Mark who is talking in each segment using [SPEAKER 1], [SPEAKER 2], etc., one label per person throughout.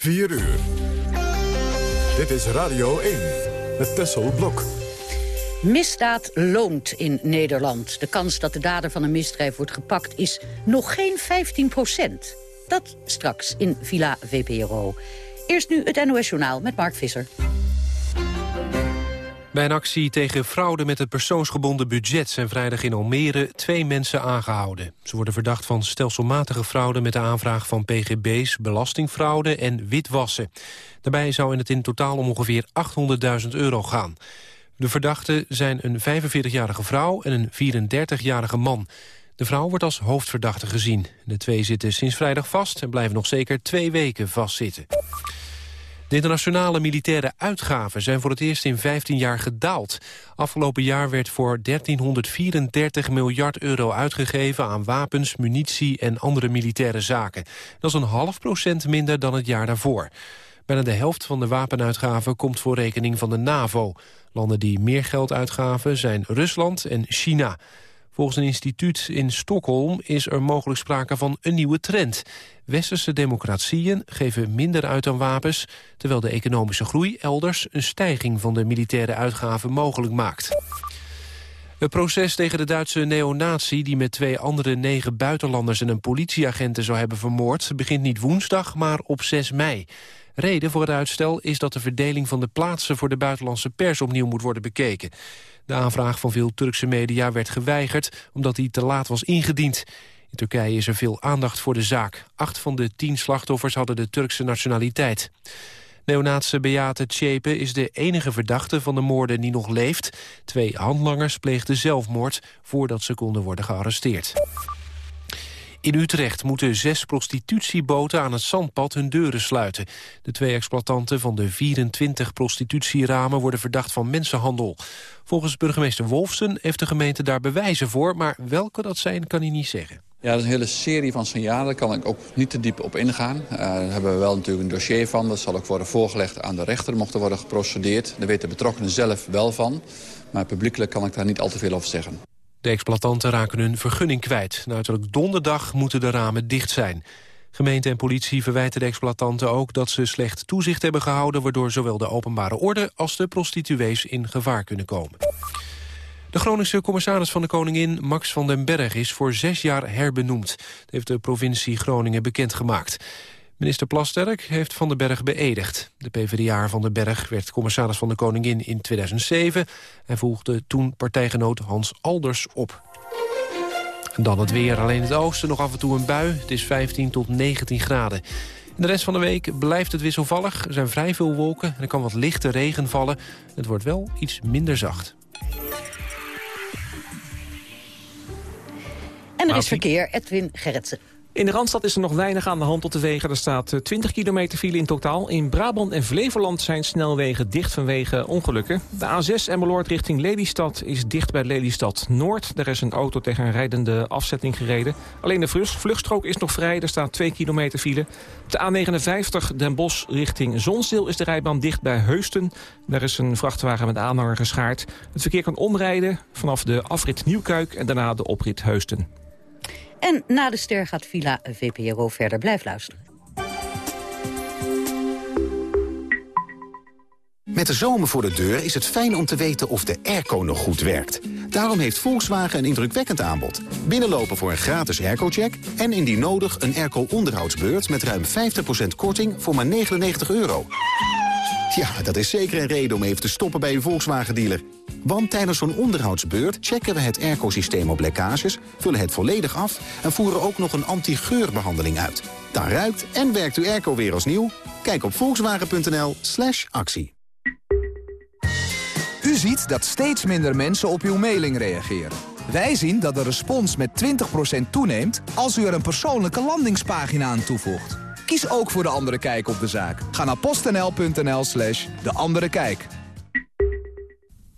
[SPEAKER 1] 4 uur. Dit is Radio 1 met Tessel Blok.
[SPEAKER 2] Misdaad loont in Nederland. De kans dat de dader van een misdrijf wordt gepakt is nog geen 15 procent. Dat straks in Villa VPRO. Eerst nu het NOS Journaal met Mark Visser.
[SPEAKER 3] Bij een actie tegen fraude met het persoonsgebonden budget... zijn vrijdag in Almere twee mensen aangehouden. Ze worden verdacht van stelselmatige fraude... met de aanvraag van pgb's, belastingfraude en witwassen. Daarbij zou het in totaal om ongeveer 800.000 euro gaan. De verdachten zijn een 45-jarige vrouw en een 34-jarige man. De vrouw wordt als hoofdverdachte gezien. De twee zitten sinds vrijdag vast en blijven nog zeker twee weken vastzitten. De internationale militaire uitgaven zijn voor het eerst in 15 jaar gedaald. Afgelopen jaar werd voor 1334 miljard euro uitgegeven aan wapens, munitie en andere militaire zaken. Dat is een half procent minder dan het jaar daarvoor. Bijna de helft van de wapenuitgaven komt voor rekening van de NAVO. Landen die meer geld uitgaven zijn Rusland en China. Volgens een instituut in Stockholm is er mogelijk sprake van een nieuwe trend. Westerse democratieën geven minder uit aan wapens... terwijl de economische groei elders een stijging van de militaire uitgaven mogelijk maakt. Het proces tegen de Duitse neonazi die met twee andere negen buitenlanders en een politieagenten zou hebben vermoord... begint niet woensdag, maar op 6 mei. Reden voor het uitstel is dat de verdeling van de plaatsen voor de buitenlandse pers opnieuw moet worden bekeken. De aanvraag van veel Turkse media werd geweigerd omdat die te laat was ingediend. In Turkije is er veel aandacht voor de zaak. Acht van de tien slachtoffers hadden de Turkse nationaliteit. Neonaatse Beate Tjepe is de enige verdachte van de moorden die nog leeft. Twee handlangers pleegden zelfmoord voordat ze konden worden gearresteerd. In Utrecht moeten zes prostitutieboten aan het zandpad hun deuren sluiten. De twee exploitanten van de 24 prostitutieramen worden verdacht van mensenhandel. Volgens burgemeester Wolfsen heeft de gemeente daar bewijzen voor... maar welke dat zijn kan hij niet zeggen.
[SPEAKER 4] Ja, dat is een hele serie van signalen. Daar kan ik ook niet te diep op ingaan. Uh, daar hebben we wel natuurlijk een dossier van. Dat zal ook worden voorgelegd aan de rechter, mocht er worden geprocedeerd. Daar weten de betrokkenen zelf wel van. Maar publiekelijk kan ik daar niet al te veel over zeggen.
[SPEAKER 3] De exploitanten raken hun vergunning kwijt. Uiterlijk donderdag moeten de ramen dicht zijn. Gemeente en politie verwijten de exploitanten ook dat ze slecht toezicht hebben gehouden... waardoor zowel de openbare orde als de prostituees in gevaar kunnen komen. De Groningse commissaris van de Koningin, Max van den Berg, is voor zes jaar herbenoemd. Dat heeft de provincie Groningen bekendgemaakt. Minister Plasterk heeft Van den Berg beëdigd. De PvdA van den Berg werd commissaris van de Koningin in 2007... en volgde toen partijgenoot Hans Alders op. En dan het weer. Alleen het oosten nog af en toe een bui. Het is 15 tot 19 graden. In de rest van de week blijft het wisselvallig. Er zijn vrij veel wolken en er kan wat lichte regen vallen. Het wordt wel iets minder zacht.
[SPEAKER 2] En er is verkeer, Edwin Gerritsen.
[SPEAKER 5] In de Randstad is er nog weinig aan de hand op de wegen. Er staat 20 eh, kilometer file in totaal. In Brabant en Flevoland zijn snelwegen dicht vanwege ongelukken. De A6 Emmeloord richting Lelystad is dicht bij Lelystad Noord. Daar is een auto tegen een rijdende afzetting gereden. Alleen de vluchtstrook is nog vrij. Er staat 2 kilometer file. De A59 Den Bosch richting Zonsteel is de rijbaan dicht bij Heusten. Daar is een vrachtwagen met aanhanger geschaard. Het verkeer kan omrijden vanaf de afrit Nieuwkuik en daarna de oprit Heusten.
[SPEAKER 2] En na de ster gaat Villa VPRO verder. Blijf luisteren.
[SPEAKER 6] Met de zomer voor de deur is het fijn om te weten of de airco nog goed werkt. Daarom heeft Volkswagen een indrukwekkend aanbod. Binnenlopen voor een gratis airco-check... en indien nodig een airco-onderhoudsbeurt met ruim 50% korting voor maar 99 euro. Ja, dat is zeker een reden om even te stoppen bij uw Volkswagen-dealer. Want tijdens zo'n onderhoudsbeurt checken we het airco-systeem op lekkages... vullen het volledig af en voeren ook nog een anti-geurbehandeling uit. Dan ruikt en werkt uw airco weer als nieuw. Kijk op volkswagen.nl slash actie.
[SPEAKER 7] U ziet dat steeds minder mensen op uw mailing reageren. Wij zien dat de respons met 20% toeneemt als u er een persoonlijke landingspagina aan toevoegt. Kies ook voor De Andere Kijk op de zaak. Ga naar postnl.nl slash De Andere Kijk.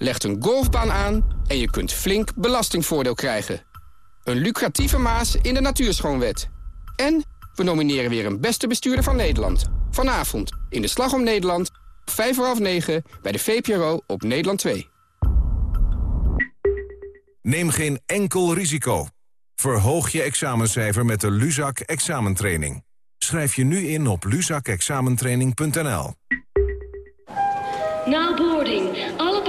[SPEAKER 8] legt een golfbaan aan... en je kunt flink belastingvoordeel krijgen. Een lucratieve maas in de Natuurschoonwet. En we nomineren weer een beste bestuurder van Nederland. Vanavond in de Slag om Nederland, 5 voor half 9... bij de VPRO op Nederland 2.
[SPEAKER 1] Neem geen enkel risico. Verhoog je examencijfer met de Luzak examentraining. Schrijf je nu in op luzakexamentraining.nl.
[SPEAKER 9] Now boarding.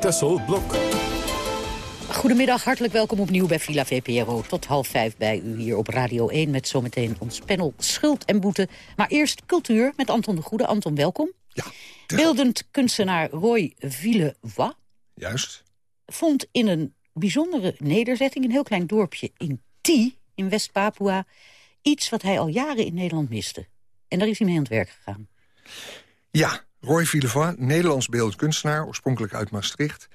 [SPEAKER 1] Tessel Blok.
[SPEAKER 2] Goedemiddag, hartelijk welkom opnieuw bij Villa VPRO. Tot half vijf bij u hier op Radio 1 met zometeen ons panel Schuld en Boete. Maar eerst cultuur met Anton de Goede. Anton, welkom.
[SPEAKER 10] Ja.
[SPEAKER 2] Beeldend kunstenaar Roy Villevoix
[SPEAKER 10] Juist.
[SPEAKER 2] vond in een bijzondere nederzetting... een heel klein dorpje in Ti, in West-Papua... iets wat hij al jaren in Nederland miste. En daar is hij mee aan het werk gegaan.
[SPEAKER 10] Ja, Roy Villevoix, Nederlands beeldend kunstenaar, oorspronkelijk uit Maastricht.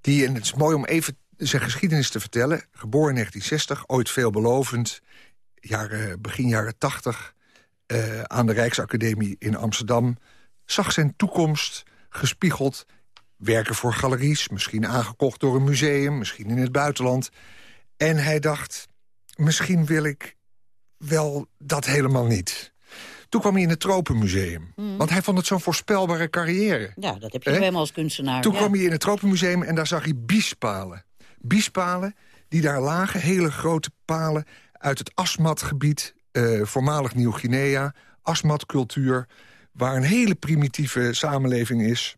[SPEAKER 10] Die, en het is mooi om even zijn geschiedenis te vertellen. Geboren in 1960, ooit veelbelovend. Jaren, begin jaren 80, eh, aan de Rijksacademie in Amsterdam. Zag zijn toekomst gespiegeld. Werken voor galeries, misschien aangekocht door een museum... misschien in het buitenland. En hij dacht, misschien wil ik wel dat helemaal niet. Toen kwam hij in het Tropenmuseum. Want hij vond het zo'n voorspelbare carrière.
[SPEAKER 2] Ja, dat heb je nu helemaal als kunstenaar.
[SPEAKER 10] Toen
[SPEAKER 2] ja.
[SPEAKER 10] kwam hij in het Tropenmuseum en daar zag hij biespalen. Biespalen die daar lagen, hele grote palen... uit het Asmatgebied, eh voormalig Nieuw-Guinea. Asmatcultuur, waar een hele primitieve samenleving is.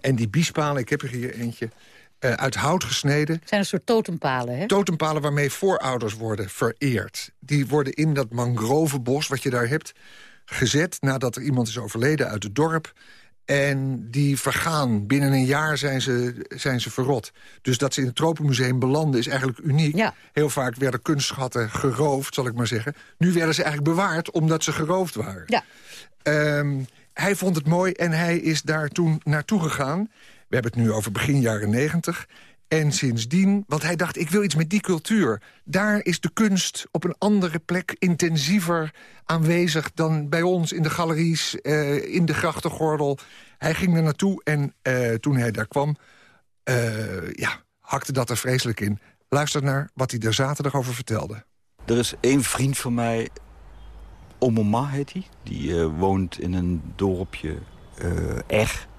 [SPEAKER 10] En die biespalen, ik heb er hier eentje, eh, uit hout gesneden.
[SPEAKER 2] Het zijn een soort totempalen, hè?
[SPEAKER 10] Totempalen waarmee voorouders worden vereerd. Die worden in dat mangrovenbos wat je daar hebt gezet... nadat er iemand is overleden uit het dorp. En die vergaan. Binnen een jaar zijn ze, zijn ze verrot. Dus dat ze in het Tropenmuseum belanden is eigenlijk uniek. Heel vaak werden kunstschatten geroofd, zal ik maar zeggen. Nu werden ze eigenlijk bewaard omdat ze geroofd waren.
[SPEAKER 2] Ja.
[SPEAKER 10] Ehm, hij vond het mooi en hij is daar toen naartoe gegaan. We hebben het nu over begin jaren negentig. En sindsdien, want hij dacht, ik wil iets met die cultuur. Daar is de kunst op een andere plek intensiever aanwezig... dan bij ons in de galeries, eh, in de grachtengordel. Hij ging er naartoe en eh, toen hij daar kwam... eh, ja, hakte dat er vreselijk in. Luister naar wat hij er zaterdag over vertelde.
[SPEAKER 11] Er is één vriend van mij, Omoma heet hij. Die woont in een dorpje Eg.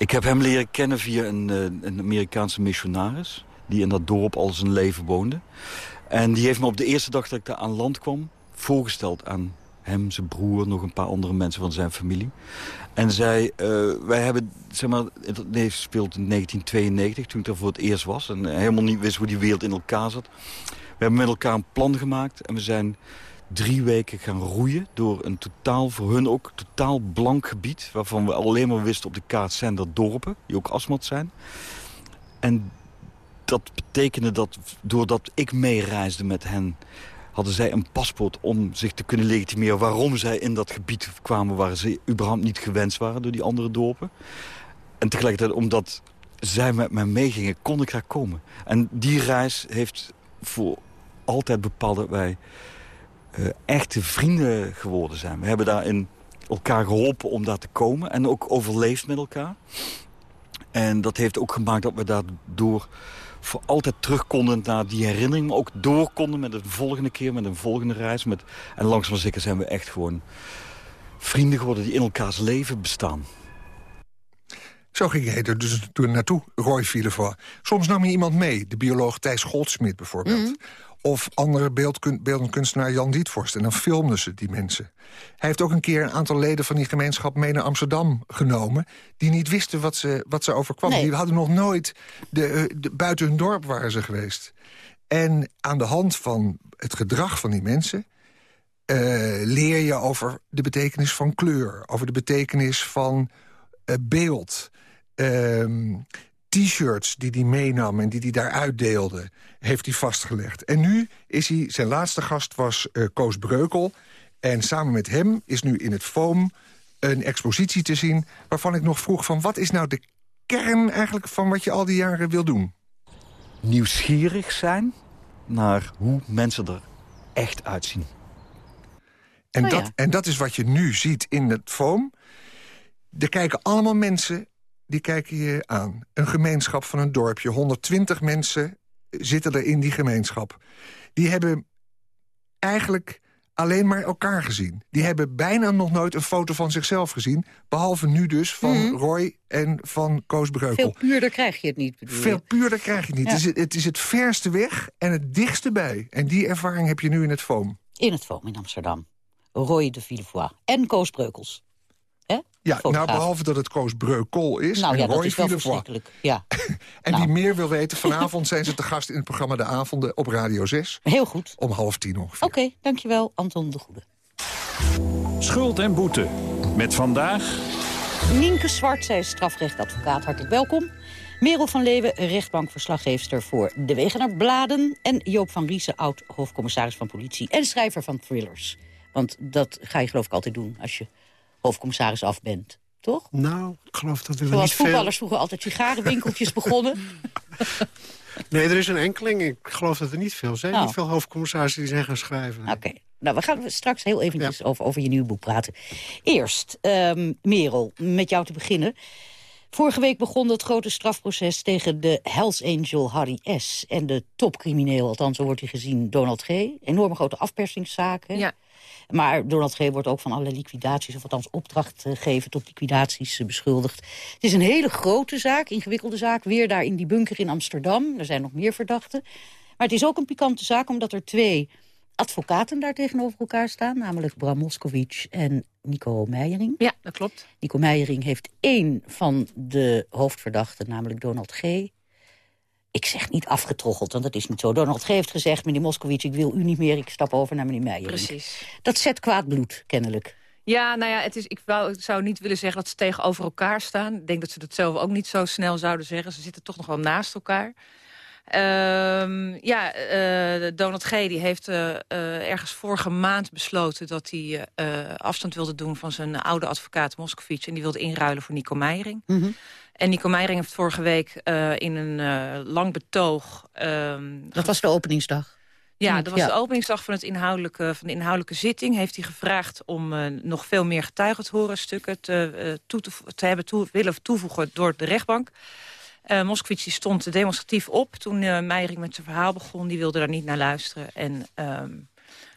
[SPEAKER 11] Ik heb hem leren kennen via een, eh, een Amerikaanse missionaris... die in dat dorp al zijn leven woonde. En die heeft me op de eerste dag dat ik daar aan land kwam... voorgesteld aan hem, zijn broer, nog een paar andere mensen van zijn familie. En zij, eh, wij hebben, zeg maar, het heeft gespeeld in 1992, toen ik daar voor het eerst was. En helemaal niet wist hoe die wereld in elkaar zat. We hebben met elkaar een plan gemaakt en we zijn drie weken gaan roeien... door een totaal, voor hun ook, totaal blank gebied... waarvan we alleen maar wisten op de kaart zijn dat dorpen, die ook asmat zijn. En dat betekende dat, doordat ik meereisde met hen... hadden zij een paspoort om zich te kunnen legitimeren... waarom zij in dat gebied kwamen waar ze überhaupt niet gewenst waren... door die andere dorpen. En tegelijkertijd, omdat zij met mij meegingen, kon ik daar komen. En die reis heeft voor altijd bepaald dat wij echte vrienden geworden zijn. We hebben daarin elkaar geholpen om daar te komen en ook overleefd met elkaar. En dat heeft ook gemaakt dat we daardoor voor altijd terug konden naar die herinnering... maar ook door konden met een volgende keer, met een volgende reis. Met, en langzaam maar zeker zijn we echt gewoon vrienden geworden... die in elkaars leven bestaan.
[SPEAKER 10] Zo ging hij er dus toen naartoe, Roy Villevoix. Soms nam hij iemand mee, de bioloog Thijs Goldsmit bijvoorbeeld. Of andere beeldkun beeldend kunstenaar Jan Dietvorst. En dan filmden ze die mensen. Hij heeft ook een keer een aantal leden van die gemeenschap mee naar Amsterdam genomen... die niet wisten wat ze, wat ze overkwam.
[SPEAKER 2] Nee.
[SPEAKER 10] Die hadden nog nooit, de, eh, de, buiten hun dorp waren ze geweest. En aan de hand van het gedrag van die mensen... eh, leer je over de betekenis van kleur. Over de betekenis van eh, beeld. ehm, t-shirts die hij meenam en die hij daar uitdeelde... heeft hij vastgelegd. En nu is hij, zijn laatste gast was uh, Koos Breukel. En samen met hem is nu in het Foam een expositie te zien... waarvan ik nog vroeg van wat is nou de kern eigenlijk van wat je al die jaren wil doen?
[SPEAKER 11] Nieuwsgierig zijn naar hoe mensen er echt uitzien.
[SPEAKER 10] En, oh dat, en dat is wat je nu ziet in het foam. Er kijken allemaal mensen, die kijken je aan. Een gemeenschap van een dorpje. 120 mensen zitten er in die gemeenschap. Die hebben eigenlijk alleen maar elkaar gezien. Die hebben bijna nog nooit een foto van zichzelf gezien. Behalve nu dus van mhm. Roy en van Koos Breukel.
[SPEAKER 2] Veel puurder krijg je het niet.
[SPEAKER 10] Veel puurder krijg je het niet. Het, is het, het, is het verste weg en het dichtste bij. En die ervaring heb je nu in het Foam.
[SPEAKER 2] In het Foam in Amsterdam. Roy de Villevoix en Koos Breukels.
[SPEAKER 10] Ja, nou, behalve dat het Koos Breukel is.
[SPEAKER 2] Nou
[SPEAKER 10] ja,
[SPEAKER 2] dat is wel verschrikkelijk. Ja.
[SPEAKER 10] en nou. wie meer wil weten, vanavond zijn ze te gast in het programma De Avonden op Radio 6.
[SPEAKER 2] Heel goed.
[SPEAKER 10] Om half tien ongeveer.
[SPEAKER 2] Oké, dankjewel Anton de Goede.
[SPEAKER 12] Schuld en boete. Met vandaag...
[SPEAKER 2] Nienke Zwart, zij is strafrechtadvocaat. Hartelijk welkom. Merel van Leeuwen, rechtbankverslaggeefster voor De Wegener Bladen. En Joop van Riesen, oud-hoofdcommissaris van politie en schrijver van thrillers. Want dat ga je geloof ik altijd doen als je hoofdcommissaris af bent. Toch?
[SPEAKER 13] Nou, ik geloof dat er
[SPEAKER 2] Zoals
[SPEAKER 13] niet
[SPEAKER 2] voetballers veel... vroeger altijd sigarenwinkeltjes begonnen.
[SPEAKER 13] Nee, er is een enkeling. Ik geloof dat er niet veel zijn. Oh. Niet veel hoofdcommissarissen die zijn gaan schrijven.
[SPEAKER 2] Oké. Nou, we gaan straks heel eventjes over, over je nieuwe boek praten. Eerst, um, Merel, met jou te beginnen. Vorige week begon het grote strafproces tegen de Hells Angel Harry S. En de topcrimineel, althans zo wordt hij gezien, Donald G. Enorme grote afpersingszaken. Ja. Maar Donald G. wordt ook van alle liquidaties... of althans opdracht geven tot liquidaties beschuldigd. Het is een hele grote zaak, ingewikkelde zaak. Weer daar in die bunker in Amsterdam. Er zijn nog meer verdachten. Maar het is ook een pikante zaak omdat er twee advocaten daar tegenover elkaar staan. Namelijk Bram Moskowitz en Nico Meijering.
[SPEAKER 14] Ja, dat klopt.
[SPEAKER 2] Nico Meijering heeft één van de hoofdverdachten, namelijk Donald G ik zeg niet afgetroggeld, want dat is niet zo. Donald G. heeft gezegd, meneer Moskowitz, ik wil u niet meer, ik stap over naar meneer Meijer.
[SPEAKER 14] Precies.
[SPEAKER 2] Dat zet kwaad bloed, kennelijk.
[SPEAKER 14] Ja, nou ja, het is, ik wou, zou niet willen zeggen dat ze tegenover elkaar staan. Ik denk dat ze dat zelf ook niet zo snel zouden zeggen. Ze zitten toch nog wel naast elkaar. Uh, ja, uh, Donald G. die heeft uh, ergens vorige maand besloten... dat hij afstand wilde doen van zijn oude advocaat Moskowitz... en die wilde inruilen voor Nico Meijering. Mm en Nico Meijering heeft vorige week uh, in een uh, lang betoog...
[SPEAKER 2] Ehm, dat was de openingsdag?
[SPEAKER 14] Ja, dat was de openingsdag van, het inhoudelijke, van de inhoudelijke zitting. Heeft hij gevraagd om uh, nog veel meer getuigen te horen... stukken te, toe te, te hebben toe, willen toevoegen door de rechtbank. Uh, Moskowitz die stond demonstratief op toen uh, Meijering met zijn verhaal begon. Die wilde daar niet naar luisteren. En um,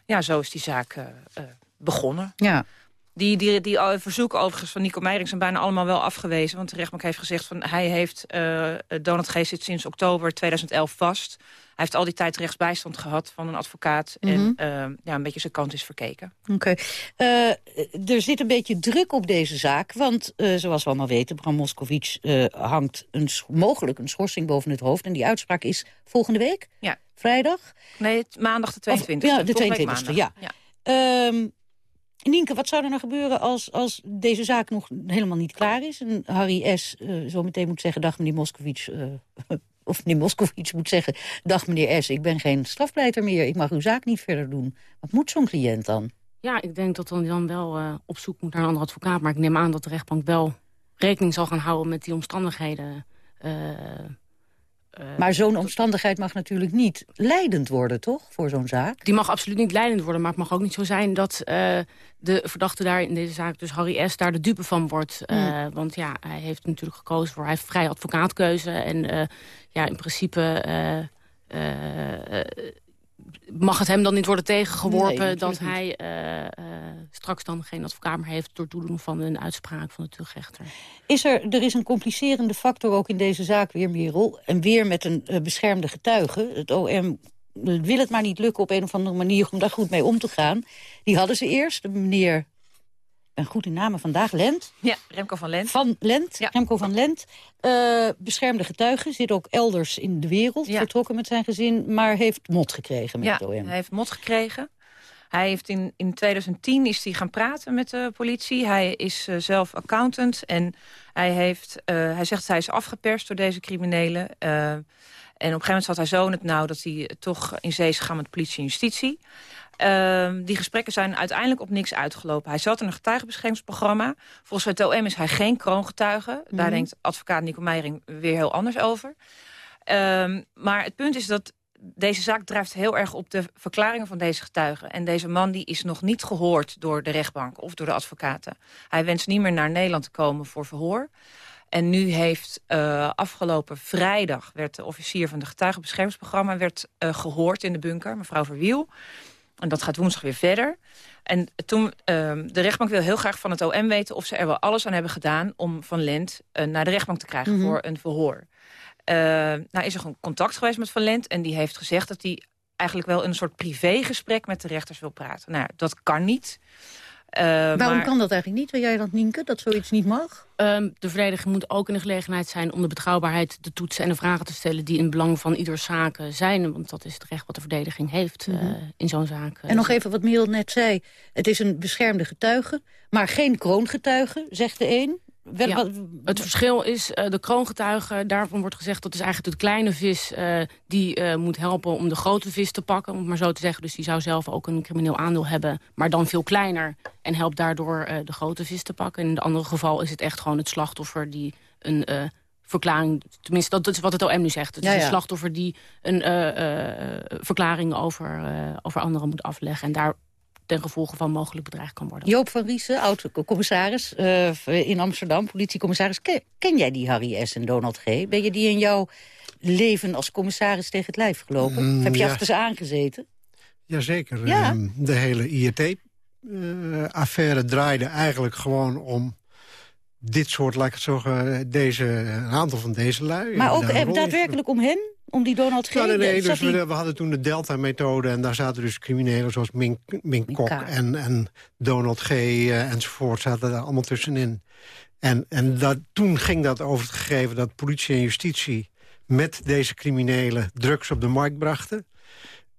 [SPEAKER 14] ja, zo is die zaak begonnen.
[SPEAKER 2] Ja.
[SPEAKER 14] Die, die, die verzoeken overigens van Nico Meijering zijn bijna allemaal wel afgewezen. Want de rechtbank heeft gezegd van hij heeft uh, Donald G. zit sinds oktober 2011 vast. Hij heeft al die tijd rechtsbijstand gehad van een advocaat. En mhm. uh, ja, een beetje zijn kant is verkeken.
[SPEAKER 2] Oké. Uh, er zit een beetje druk op deze zaak. Want zoals we allemaal weten, Bram Moskowitz hangt een, mogelijk een schorsing boven het hoofd. En die uitspraak is volgende week?
[SPEAKER 14] Ja.
[SPEAKER 2] Vrijdag?
[SPEAKER 14] Nee, maandag de 22e.
[SPEAKER 2] ja, de 22e, ja. ja. Um, Nienke, wat zou er nou gebeuren als, als deze zaak nog helemaal niet klaar is? En Harry S. Uh, zo meteen moet zeggen, dag meneer Moskowitz... Uh, of meneer Moskowitz moet zeggen, dag meneer S. ik ben geen strafpleiter meer, ik mag uw zaak niet verder doen. Wat moet zo'n cliënt dan?
[SPEAKER 14] Ja, ik denk dat hij dan wel uh, op zoek moet naar een andere advocaat. Maar ik neem aan dat de rechtbank wel rekening zal gaan houden met die omstandigheden...
[SPEAKER 2] Uh, maar zo'n omstandigheid mag natuurlijk niet leidend worden, toch, voor zo'n zaak?
[SPEAKER 14] Die mag absoluut niet leidend worden, maar het mag ook niet zo zijn... dat uh, de verdachte daar in deze zaak, dus Harry S., daar de dupe van wordt. Uh, Want ja, hij heeft natuurlijk gekozen voor... hij heeft vrij advocaatkeuze en ja, in principe mag het hem dan niet worden tegengeworpen... dat hij uh, uh, straks dan geen advocaat meer heeft... door toedoen van een uitspraak van de tuchtrechter.
[SPEAKER 2] Is er, er is een complicerende factor ook in deze zaak weer, Merel. En weer met een uh, beschermde getuige. Het OM wil het maar niet lukken op een of andere manier... om daar goed mee om te gaan. Die hadden ze eerst, de meneer ben goed in namen vandaag, Lent.
[SPEAKER 14] Ja, Remco van Lent.
[SPEAKER 2] Van Lent, ja. Remco van Lent. Uh, beschermde getuige, zit ook elders in de wereld, vertrokken met zijn gezin... maar heeft mot gekregen met
[SPEAKER 14] ja,
[SPEAKER 2] het OM.
[SPEAKER 14] hij heeft mot gekregen. Hij heeft in, in 2010 is hij gaan praten met de politie. Hij is uh, zelf accountant en hij, heeft, uh, hij zegt hij is afgeperst door deze criminelen. En op een gegeven moment zat hij zo in het nauw dat hij toch in zee is gegaan met politie en justitie. Uh, die gesprekken zijn uiteindelijk op niks uitgelopen. Hij zat in een getuigenbeschermingsprogramma. Volgens het OM is hij geen kroongetuige. Mm -hmm. Daar mhm. denkt advocaat Nico Meijering weer heel anders over. Uh, maar het punt is dat deze zaak drijft heel erg op de verklaringen van deze getuigen. En deze man die is nog niet gehoord door de rechtbank of door de advocaten. Hij wenst niet meer naar Nederland te komen voor verhoor. En nu heeft uh, afgelopen vrijdag werd de officier van de getuigenbeschermingsprogramma werd, uh, gehoord in de bunker, mevrouw Verwiel. En dat gaat woensdag weer verder. En toen, uh, de rechtbank wil heel graag van het OM weten... of ze er wel alles aan hebben gedaan om Van Lent uh, naar de rechtbank te krijgen... Mm -hmm. voor een verhoor. Uh, nou is er gewoon contact geweest met Van Lent... en die heeft gezegd dat hij eigenlijk wel in een soort privégesprek... met de rechters wil praten. Nou, dat kan niet.
[SPEAKER 2] Uh, Waarom maar... kan dat eigenlijk niet? Wil jij dat, Nienke, dat zoiets niet mag?
[SPEAKER 15] Um, de verdediger moet ook in de gelegenheid zijn om de betrouwbaarheid te toetsen... en de vragen te stellen die in het belang van ieder zaak zijn. Want dat is het recht wat de verdediging heeft mm -hmm. uh, in zo'n zaak.
[SPEAKER 2] En nog even wat Merel net zei. Het is een beschermde getuige, maar geen kroongetuige, zegt de een.
[SPEAKER 15] Ja, het verschil is, uh, de kroongetuige, daarvan wordt gezegd... dat is eigenlijk de kleine vis uh, die uh, moet helpen om de grote vis te pakken. Om het maar zo te zeggen. Dus die zou zelf ook een crimineel aandeel hebben, maar dan veel kleiner. En helpt daardoor de grote vis te pakken. En in het andere geval is het echt gewoon het slachtoffer die een verklaring... Tenminste, dat is wat het OM nu zegt. Het is ja. een slachtoffer die een verklaring over, over anderen moet afleggen. En daar ten gevolge van mogelijk bedreigd kan worden.
[SPEAKER 2] Joop van Riesen, oud-commissaris uh, in Amsterdam, politiecommissaris. Ken, ken, jij die Harry S. en Donald G? Ben je die in jouw leven als commissaris tegen het lijf gelopen? Mm, heb je ja. achter ze aangezeten?
[SPEAKER 13] Jazeker. Ja. Um, de hele IRT-affaire uh, draaide eigenlijk gewoon om dit soort, laat ik het zeggen, deze, een aantal van deze lui.
[SPEAKER 2] Maar ook daadwerkelijk om hen? Om die Donald G?
[SPEAKER 13] Ja, nee, nee dus we, we, hadden toen de Delta-methode... en daar zaten dus criminelen zoals Mink, Mink Kok en, en Donald G. Uh, enzovoort... zaten daar allemaal tussenin. En, en dat, toen ging dat over het gegeven dat politie en justitie... met deze criminelen drugs op de markt brachten.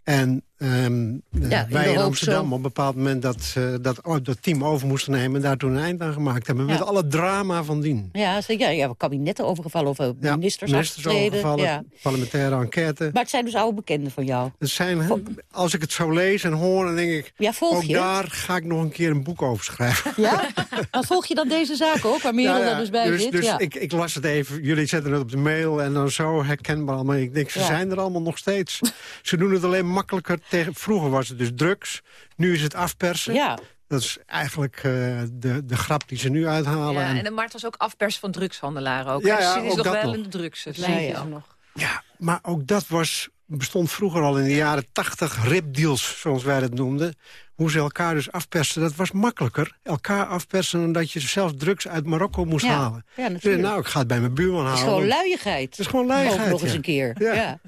[SPEAKER 13] En um, ja, wij in Amsterdam op een bepaald moment dat, uh, dat, dat team over moesten nemen... en daar toen een eind aan gemaakt hebben. Ja. Met alle drama van dien.
[SPEAKER 2] Ja, ja, ja kabinetten overgevallen of ministers,
[SPEAKER 13] ja, ministers overgevallen, parlementaire enquête.
[SPEAKER 2] Maar het zijn dus oude bekenden van jou?
[SPEAKER 13] Het zijn, als ik het zo lees en hoor, dan denk ik...
[SPEAKER 2] Ja, volg
[SPEAKER 13] je? Ook daar ga ik nog een keer een boek over schrijven.
[SPEAKER 2] Ja? maar volg je dan deze zaken ook, waar Merel ja, dus bij
[SPEAKER 13] dus,
[SPEAKER 2] zit?
[SPEAKER 13] Dus ik, ik las het even, jullie zetten het op de mail... en dan zo herkenbaar allemaal. Ik denk, ze zijn er allemaal nog steeds. ze doen het alleen makkelijker tegen vroeger was het dus drugs, nu is het afpersen.
[SPEAKER 2] Ja.
[SPEAKER 13] Dat is eigenlijk uh, de, de grap die ze nu uithalen.
[SPEAKER 14] Ja, en, de Mart was ook afpersen van drugshandelaren. Ook.
[SPEAKER 13] Ja, ja,
[SPEAKER 14] dus is
[SPEAKER 13] nog
[SPEAKER 14] wel
[SPEAKER 13] nog.
[SPEAKER 14] in de drugs. Het
[SPEAKER 2] ja, ja.
[SPEAKER 14] nog.
[SPEAKER 13] Ja, maar ook dat was, bestond vroeger al in de jaren tachtig ripdeals, zoals wij dat noemden. Hoe ze elkaar dus afpersen, dat was makkelijker. Elkaar afpersen dan dat je zelf drugs uit Marokko moest
[SPEAKER 2] ja.
[SPEAKER 13] halen.
[SPEAKER 2] Ja, natuurlijk.
[SPEAKER 13] nou, ik ga het bij mijn buurman halen.
[SPEAKER 2] Het is gewoon luiigheid.
[SPEAKER 13] Het is gewoon luiigheid,
[SPEAKER 2] Ook nog eens een keer. ja.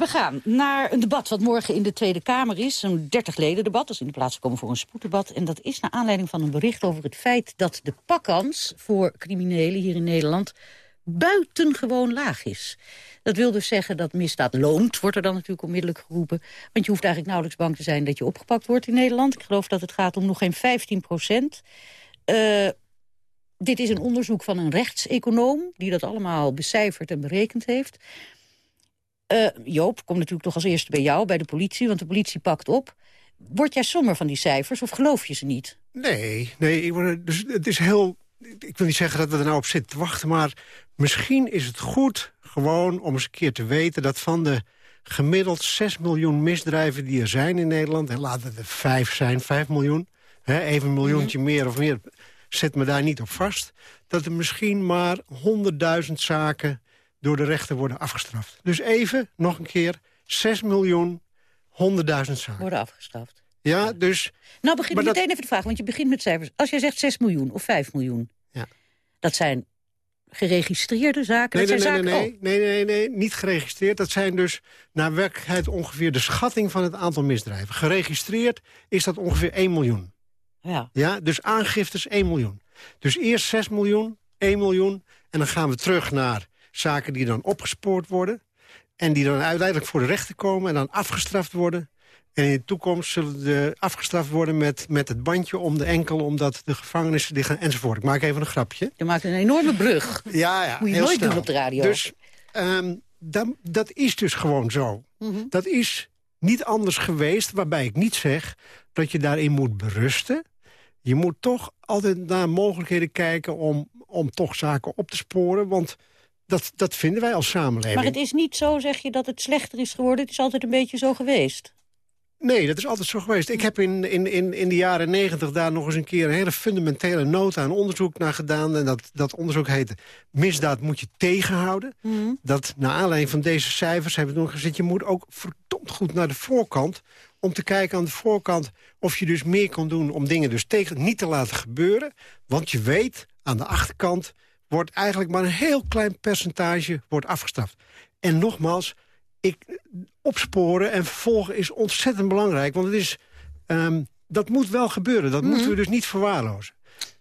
[SPEAKER 2] We gaan naar een debat wat morgen in de Tweede Kamer is. Zo'n 30 leden debat, dat is in de plaats gekomen voor een spoeddebat. En dat is naar aanleiding van een bericht over het feit... dat de pakkans voor criminelen hier in Nederland buitengewoon laag is. Dat wil dus zeggen dat misdaad loont, wordt er dan natuurlijk onmiddellijk geroepen. Want je hoeft eigenlijk nauwelijks bang te zijn dat je opgepakt wordt in Nederland. Ik geloof dat het gaat om nog geen 15 procent. Uh, dit is een onderzoek van een rechtseconoom... die dat allemaal becijferd en berekend heeft... Uh, Joop, kom natuurlijk toch als eerste bij jou, bij de politie, want de politie pakt op. Word jij sommer van die cijfers of geloof je ze niet?
[SPEAKER 13] Nee, nee ik dus het is heel... Ik wil niet zeggen dat we er nou op zitten te wachten, maar misschien is het goed gewoon om eens een keer te weten... dat van de gemiddeld 6 miljoen misdrijven die er zijn in Nederland... en laten het er 5 zijn, 5 miljoen, hè, even een miljoentje mm -hmm. meer of meer... zet me daar niet op vast, dat er misschien maar 100.000 zaken door de rechter worden afgestraft. Dus even, nog een keer, 6 miljoen, 100.000 zaken.
[SPEAKER 2] Worden afgestraft.
[SPEAKER 13] Ja, dus...
[SPEAKER 2] Nou, begin meteen dat... even de vraag, want je begint met cijfers. Als jij zegt 6 miljoen of 5 miljoen,
[SPEAKER 13] ja.
[SPEAKER 2] dat zijn geregistreerde zaken?
[SPEAKER 13] Nee,
[SPEAKER 2] dat
[SPEAKER 13] nee,
[SPEAKER 2] zijn
[SPEAKER 13] nee,
[SPEAKER 2] zaken...
[SPEAKER 13] nee, nee, nee, nee, nee, niet geregistreerd. Dat zijn dus naar werkelijkheid ongeveer de schatting van het aantal misdrijven. Geregistreerd is dat ongeveer 1 miljoen.
[SPEAKER 2] Ja.
[SPEAKER 13] ja dus aangiftes 1 miljoen. Dus eerst 6 miljoen, 1 miljoen, en dan gaan we terug naar zaken die dan opgespoord worden... en die dan uiteindelijk voor de rechter komen en dan afgestraft worden... En in de toekomst zullen de afgestraft worden met, met het bandje om de enkel... omdat de gevangenissen dicht gaan enzovoort. Ik maak even een grapje.
[SPEAKER 2] Je maakt een enorme brug.
[SPEAKER 13] Ja, ja.
[SPEAKER 2] Moet je
[SPEAKER 13] heel
[SPEAKER 2] nooit
[SPEAKER 13] snel.
[SPEAKER 2] doen op de radio.
[SPEAKER 13] Dus ehm, dat, dat is dus gewoon zo.
[SPEAKER 2] Mhm.
[SPEAKER 13] Dat is niet anders geweest, waarbij ik niet zeg... dat je daarin moet berusten. Je moet toch altijd naar mogelijkheden kijken... om, om toch zaken op te sporen, want dat, dat vinden wij als samenleving.
[SPEAKER 2] Maar het is niet zo, zeg je, dat het slechter is geworden. Het is altijd een beetje zo geweest.
[SPEAKER 13] Nee, dat is altijd zo geweest. Ik heb in, in, in, in de jaren negentig daar nog eens een keer... een hele fundamentele nota aan onderzoek naar gedaan. En dat, dat onderzoek heette... misdaad moet je tegenhouden. Dat naar aanleiding van deze cijfers hebben we toen gezegd... je moet ook verdomd goed naar de voorkant... om te kijken aan de voorkant of je dus meer kan doen... om dingen dus tegen niet te laten gebeuren. Want je weet, aan de achterkant wordt eigenlijk maar een heel klein percentage wordt afgestraft. En nogmaals, ik, opsporen en vervolgen is ontzettend belangrijk. Want het is, ehm, dat moet wel gebeuren. Dat moeten we dus niet verwaarlozen.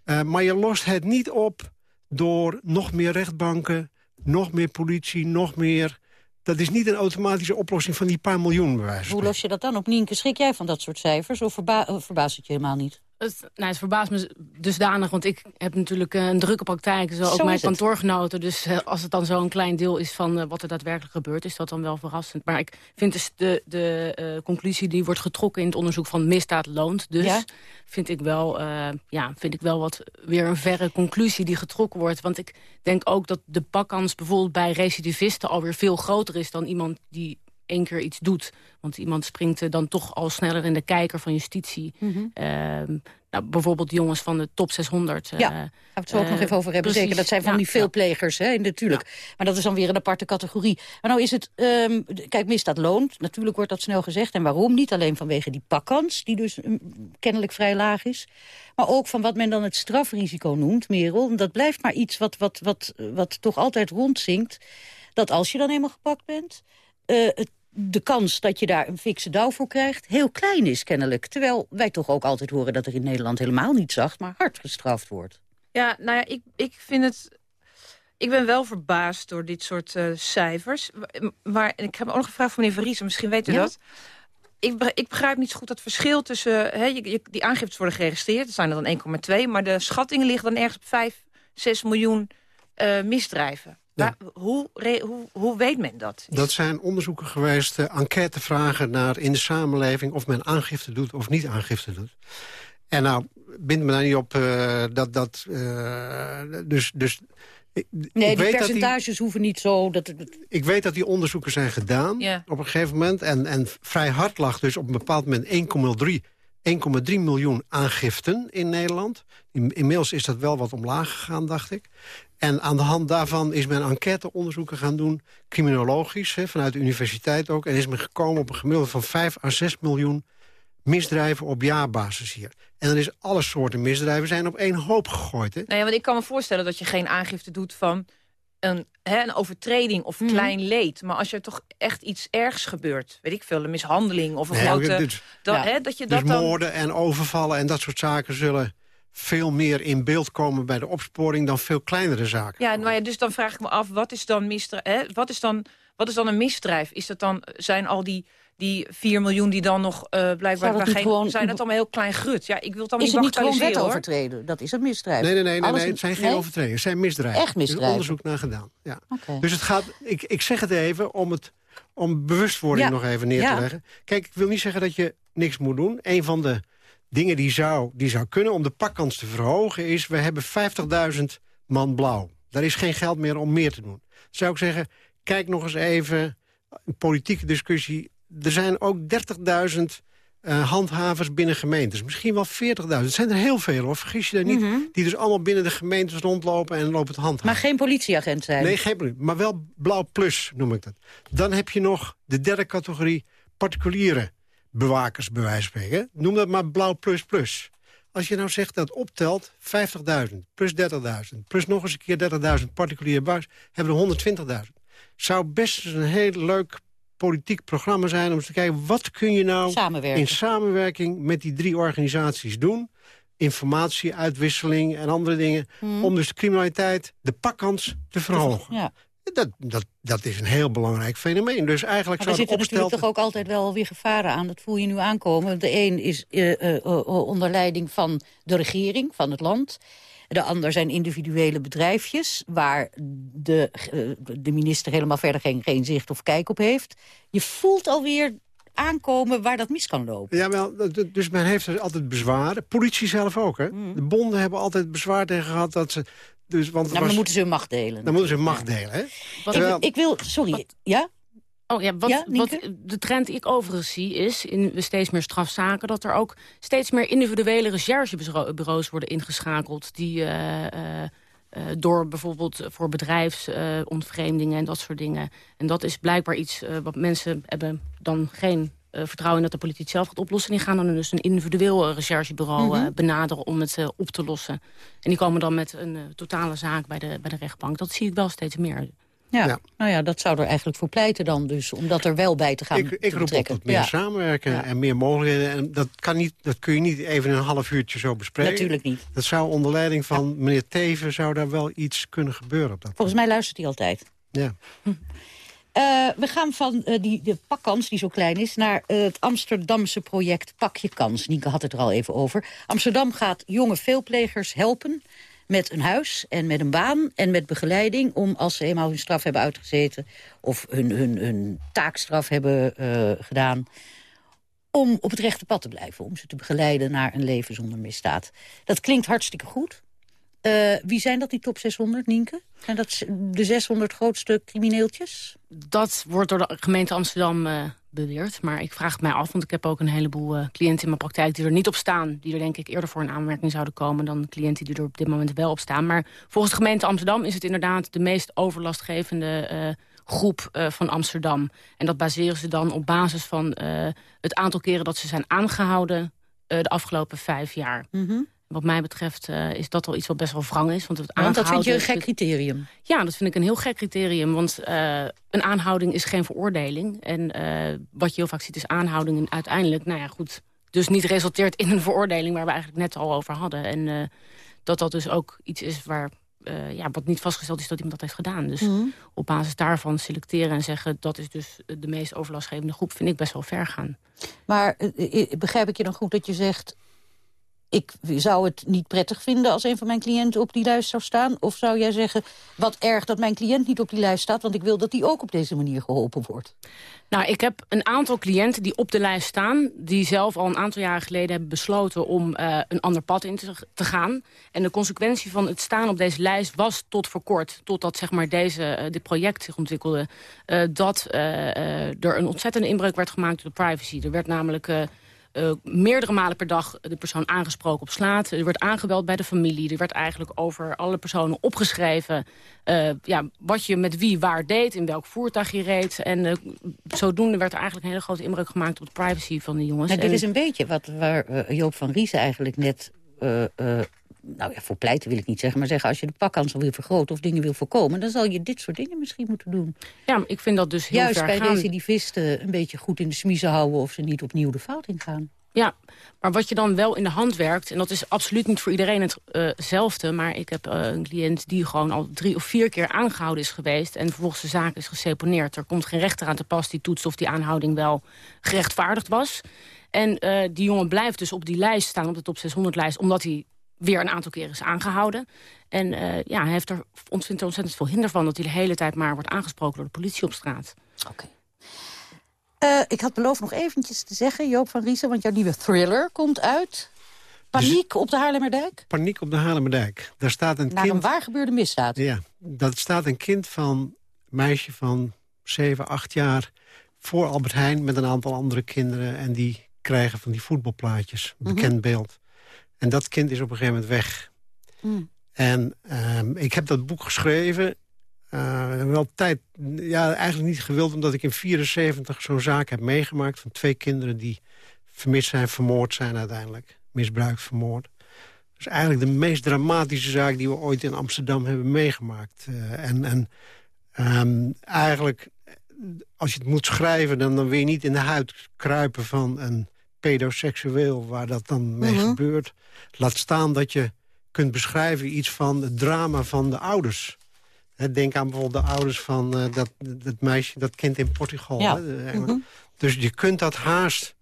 [SPEAKER 13] Eh, maar je lost het niet op door nog meer rechtbanken... nog meer politie, nog meer... Dat is niet een automatische oplossing van die paar miljoen, bij wijze van
[SPEAKER 2] Hoe los je dat dan op, Nienke? Schrik jij van dat soort cijfers? Of verba of verbaast het je helemaal niet?
[SPEAKER 15] Het, nou, het verbaast me dusdanig, want ik heb natuurlijk eh, een drukke praktijk. Zo ook mijn kantoorgenoten. Dus eh, als het dan zo'n klein deel is van eh, wat er daadwerkelijk gebeurt... is dat dan wel verrassend. Maar ik vind dus de, de conclusie die wordt getrokken in het onderzoek van misdaad loont. Dus
[SPEAKER 2] Ja?
[SPEAKER 15] vind, ik wel, ja, vind ik wel wat weer een verre conclusie die getrokken wordt. Want ik denk ook dat de pakkans bijvoorbeeld bij recidivisten... alweer veel groter is dan iemand die één keer iets doet. Want iemand springt eh, dan toch al sneller in de kijker van justitie. Ehm, nou, bijvoorbeeld jongens van de top 600.
[SPEAKER 2] Ja,
[SPEAKER 15] eh,
[SPEAKER 2] gaan we het zo ook
[SPEAKER 15] eh,
[SPEAKER 2] nog even over hebben.
[SPEAKER 15] precies,
[SPEAKER 2] Zeker, dat zijn van
[SPEAKER 15] ja,
[SPEAKER 2] die veelplegers, hè, natuurlijk. Maar dat is dan weer een aparte categorie. Maar nou is het, ehm, kijk, misdaad loont. Natuurlijk wordt dat snel gezegd. En waarom? Niet alleen vanwege die pakkans, die dus mm, kennelijk vrij laag is. Maar ook van wat men dan het strafrisico noemt, Merel. Dat blijft maar iets wat, wat, wat, wat toch altijd rondzinkt. Dat als je dan eenmaal gepakt bent... eh, het de kans dat je daar een fikse douw voor krijgt... heel klein is kennelijk. Terwijl wij toch ook altijd horen dat er in Nederland helemaal niet zacht... maar hard gestraft wordt.
[SPEAKER 14] Ja, nou ja, ik, ik vind het... Ik ben wel verbaasd door dit soort eh, cijfers. Maar en ik heb ook nog een vraag van meneer Verries, misschien weet u
[SPEAKER 2] Ja?
[SPEAKER 14] dat. Ik, ik begrijp niet zo goed dat verschil tussen... Hè, je, je- die aangiftes worden geregistreerd, dat zijn er dan 1,2... maar de schattingen liggen dan ergens op 5, 6 miljoen eh, misdrijven. Maar hoe, re- hoe, hoe weet men dat?
[SPEAKER 13] Dat zijn onderzoeken geweest, eh, enquêtevragen naar in de samenleving... of men aangifte doet of niet aangifte doet. En nou, bind me daar niet op eh, dat... dat eh, dus, dus, ik,
[SPEAKER 2] Nee,
[SPEAKER 13] ik
[SPEAKER 2] die
[SPEAKER 13] weet dat die-
[SPEAKER 2] percentages hoeven niet zo... Dat, het-
[SPEAKER 13] ik weet dat die onderzoeken zijn gedaan
[SPEAKER 14] Ja.
[SPEAKER 13] op een gegeven moment. En, en vrij hard lag dus op een bepaald moment 1,3 1,3 miljoen aangiften in Nederland. In- Inmiddels is dat wel wat omlaag gegaan, dacht ik. En aan de hand daarvan is men enquêteonderzoeken gaan doen... criminologisch, vanuit de universiteit ook... en is men gekomen op een gemiddelde van 5 à 6 miljoen misdrijven op jaarbasis hier. En dan is alle soorten misdrijven zijn op één hoop gegooid. Hè?
[SPEAKER 14] Nee, Nou want ik kan me voorstellen dat je geen aangifte doet van een, hè, een overtreding of
[SPEAKER 2] Mhm.
[SPEAKER 14] klein leed. Maar als er toch echt iets ergs gebeurt, weet ik veel, een mishandeling of een
[SPEAKER 13] Nee,
[SPEAKER 14] grote...
[SPEAKER 13] dus-
[SPEAKER 14] dan,
[SPEAKER 2] ja.
[SPEAKER 14] hè, dat je
[SPEAKER 13] Dus
[SPEAKER 14] dat dan...
[SPEAKER 13] moorden en overvallen en dat soort zaken zullen veel meer in beeld komen bij de opsporing dan veel kleinere zaken.
[SPEAKER 14] Ja, nou ja, dus dan vraag ik me af, wat is dan, misdrijf, hè, wat is dan, wat is dan een misdrijf? Is dat dan, zijn al die, die 4 miljoen die dan nog eh blijkbaar...
[SPEAKER 2] Zou dat niet
[SPEAKER 14] geen,
[SPEAKER 2] gewoon-
[SPEAKER 14] zijn dat allemaal heel klein grut? Ja, ik wil het allemaal
[SPEAKER 2] is het niet gewoon wet overtreden? Dat is een misdrijf.
[SPEAKER 13] Nee, nee, nee, nee, nee, het zijn geen
[SPEAKER 2] nee?
[SPEAKER 13] overtredingen, het zijn misdrijven.
[SPEAKER 2] Echt misdrijven?
[SPEAKER 13] Er is onderzoek naar gedaan. Ja. Dus het gaat, ik, ik zeg het even om, het, om bewustwording
[SPEAKER 2] Ja.
[SPEAKER 13] nog even neer
[SPEAKER 2] Ja.
[SPEAKER 13] te leggen. Kijk, ik wil niet zeggen dat je niks moet doen. Een van de dingen die zou, die zou kunnen om de pakkans te verhogen is... we hebben 50.000 man blauw. Daar is geen geld meer om meer te doen. Zou ik zeggen, kijk nog eens even, een politieke discussie... er zijn ook 30.000 eh, handhavers binnen gemeentes. Misschien wel 40.000. Het zijn er heel veel, hoor. Vergis je daar niet.
[SPEAKER 2] Mhm.
[SPEAKER 13] Die dus allemaal binnen de gemeentes rondlopen en lopen te handhaven.
[SPEAKER 2] Maar geen politieagent zijn.
[SPEAKER 13] Nee, geen. Maar wel blauw plus noem ik dat. Dan heb je nog de derde categorie particuliere bewakers, bij wijze van spreken. Noem dat maar blauw plus plus. Als je nou zegt dat optelt 50.000 plus 30.000... plus nog eens een keer 30.000 particuliere bewakers... hebben we 120.000. Zou best eens een heel leuk politiek programma zijn... om eens te kijken, wat kun je nou in samenwerking met die drie organisaties doen... informatie, uitwisseling en andere dingen...
[SPEAKER 2] Hmm.
[SPEAKER 13] om dus de criminaliteit, de pakkans te verhogen.
[SPEAKER 2] Ja.
[SPEAKER 13] Dat, dat, dat is een heel belangrijk fenomeen. Dus eigenlijk
[SPEAKER 2] maar er zitten natuurlijk toch ook altijd wel weer gevaren aan. Dat voel je nu aankomen. De een is uh, uh, onder leiding van de regering, van het land. De ander zijn individuele bedrijfjes... waar de, de minister helemaal verder geen, geen zicht of kijk op heeft. Je voelt alweer aankomen waar dat mis kan lopen.
[SPEAKER 13] Ja, wel, dus men heeft er altijd bezwaren. Politie zelf ook, hè? Mm. De bonden hebben altijd bezwaar tegen gehad dat ze... Dus, want
[SPEAKER 2] nou, dan moeten ze hun macht delen.
[SPEAKER 13] Dan moeten ze hun macht delen, hè?
[SPEAKER 2] Wat, ik, wil, sorry, ja?
[SPEAKER 15] Oh ja, wat, wat, de trend die ik overigens zie is in steeds meer strafzaken... dat er ook steeds meer individuele recherchebureaus worden ingeschakeld... die uh, uh, door bijvoorbeeld voor bedrijfsontvremdingen en dat soort dingen. En dat is blijkbaar iets wat mensen hebben dan geen vertrouwen in dat de politie het zelf gaat oplossen. Die gaan dan dus een individueel recherchebureau mhm. benaderen om het op te lossen. En die komen dan met een totale zaak bij de, bij de rechtbank. Dat zie ik wel steeds meer.
[SPEAKER 2] Ja. nou ja, dat zou er eigenlijk voor pleiten dan dus, om dat er wel bij te gaan
[SPEAKER 13] Ik, ik roep op tot meer samenwerken en meer mogelijkheden. En dat, kan niet, dat kun je niet even in een half uurtje zo bespreken.
[SPEAKER 2] Natuurlijk niet.
[SPEAKER 13] Dat zou onder leiding van meneer Teven, zou daar wel iets kunnen gebeuren. Op dat
[SPEAKER 2] Volgens mij luistert hij altijd.
[SPEAKER 13] Ja.
[SPEAKER 2] Hm. Uh, we gaan van uh, die de pakkans, die zo klein is... naar uh, het Amsterdamse project Pak je kans. Nienke had het er al even over. Amsterdam gaat jonge veelplegers helpen met een huis en met een baan en met begeleiding... om als ze eenmaal hun straf hebben uitgezeten... of hun, hun, hun taakstraf hebben uh, gedaan... om op het rechte pad te blijven. Om ze te begeleiden naar een leven zonder misdaad. Dat klinkt hartstikke goed. Uh, wie zijn dat, die top 600, Nienke? Zijn dat de 600 grootste crimineeltjes?
[SPEAKER 15] Dat wordt door de gemeente Amsterdam uh, beweerd. Maar ik vraag het mij af, want ik heb ook een heleboel uh, cliënten in mijn praktijk... die er niet op staan. Die er denk ik eerder voor een aanmerking zouden komen... dan cliënten die er op dit moment wel op staan. Maar volgens de gemeente Amsterdam is het inderdaad... de meest overlastgevende groep van Amsterdam. En dat baseren ze dan op basis van het aantal keren dat ze zijn aangehouden... de afgelopen vijf jaar. Mm wat mij betreft uh, is dat wel iets wat best wel wrang is. Want, het
[SPEAKER 2] want dat vind je een gek criterium?
[SPEAKER 15] Ja, dat vind ik een heel gek criterium. Want uh, een aanhouding is geen veroordeling. En uh, wat je heel vaak ziet is aanhouding en uiteindelijk, nou ja goed... dus niet resulteert in een veroordeling waar we eigenlijk net al over hadden. En dat dat dus ook iets is waar... ja, wat niet vastgesteld is dat iemand dat heeft gedaan. Dus mm. op basis daarvan selecteren en zeggen... dat is dus de meest overlastgevende groep, vind ik best wel ver gaan.
[SPEAKER 2] Maar begrijp ik je dan goed dat je zegt ik zou het niet prettig vinden als een van mijn cliënten op die lijst zou staan? Of zou jij zeggen, wat erg dat mijn cliënt niet op die lijst staat... want ik wil dat die ook op deze manier geholpen wordt?
[SPEAKER 15] Nou, ik heb een aantal cliënten die op de lijst staan... die zelf al een aantal jaren geleden hebben besloten om uh, een ander pad in te, gaan. En de consequentie van het staan op deze lijst was tot voor kort... totdat zeg maar, deze, uh, dit project zich ontwikkelde... Uh, dat er een ontzettende inbreuk werd gemaakt op de privacy. Er werd namelijk uh, meerdere malen per dag de persoon aangesproken op slaat. Er werd aangebeld bij de familie. Er werd eigenlijk over alle personen opgeschreven... Uh, ja, wat je met wie waar deed, in welk voertuig je reed. En uh, zodoende werd er eigenlijk een hele grote inbreuk gemaakt... op de privacy van de jongens.
[SPEAKER 2] Nou, dit is een beetje wat waar Joop van Ries eigenlijk net nou ja, voor pleiten wil ik niet zeggen... maar zeggen als je de pakkans wil vergroten of dingen wil voorkomen... dan zal je dit soort dingen misschien moeten doen.
[SPEAKER 15] Ja, ik vind dat dus heel
[SPEAKER 2] Juist bij gaan. recidivisten een beetje goed in de smiezen houden... of ze niet opnieuw de fout ingaan.
[SPEAKER 15] Ja, maar wat je dan wel in de hand werkt... en dat is absoluut niet voor iedereen hetzelfde... Uh maar ik heb uh, een cliënt die gewoon al drie of vier keer aangehouden is geweest... en vervolgens de zaak is geseponeerd. Er komt geen rechter aan te pas die toetst of die aanhouding wel gerechtvaardigd was... En uh, die jongen blijft dus op die lijst staan, op de top 600-lijst... omdat hij weer een aantal keren is aangehouden. En uh, ja, hij heeft er, ontvindt er ontzettend veel hinder van... dat hij de hele tijd maar wordt aangesproken door de politie op straat.
[SPEAKER 2] Oké. Uh, ik had beloofd nog eventjes te zeggen, Joop van Riesen... want jouw nieuwe thriller komt uit. Paniek op de Haarlemmerdijk?
[SPEAKER 13] Paniek op de Haarlemmerdijk. Daar staat een
[SPEAKER 2] Naar
[SPEAKER 13] kind...
[SPEAKER 2] een waar gebeurde misdaad?
[SPEAKER 13] Ja, dat staat een kind van meisje van 7, 8 jaar... voor Albert Heijn met een aantal andere kinderen... en die krijgen van die voetbalplaatjes, bekend mm beeld. En dat kind is op een gegeven moment weg. Mm. En um, ik heb dat boek geschreven. Uh, wel tijd, ja, eigenlijk niet gewild, omdat ik in 74 zo'n zaak heb meegemaakt... van twee kinderen die vermist zijn, vermoord zijn uiteindelijk. Misbruikt, vermoord. Dus eigenlijk de meest dramatische zaak die we ooit in Amsterdam hebben meegemaakt. Uh, en en um, eigenlijk, als je het moet schrijven... Dan, dan wil je niet in de huid kruipen van een pedoseksueel... waar dat dan mee mhm. gebeurt. Laat staan dat je kunt beschrijven iets van het drama van de ouders. Denk aan bijvoorbeeld de ouders van uh, dat, dat meisje, dat kind in Portugal.
[SPEAKER 2] Ja. Mhm.
[SPEAKER 13] Dus je kunt dat haast...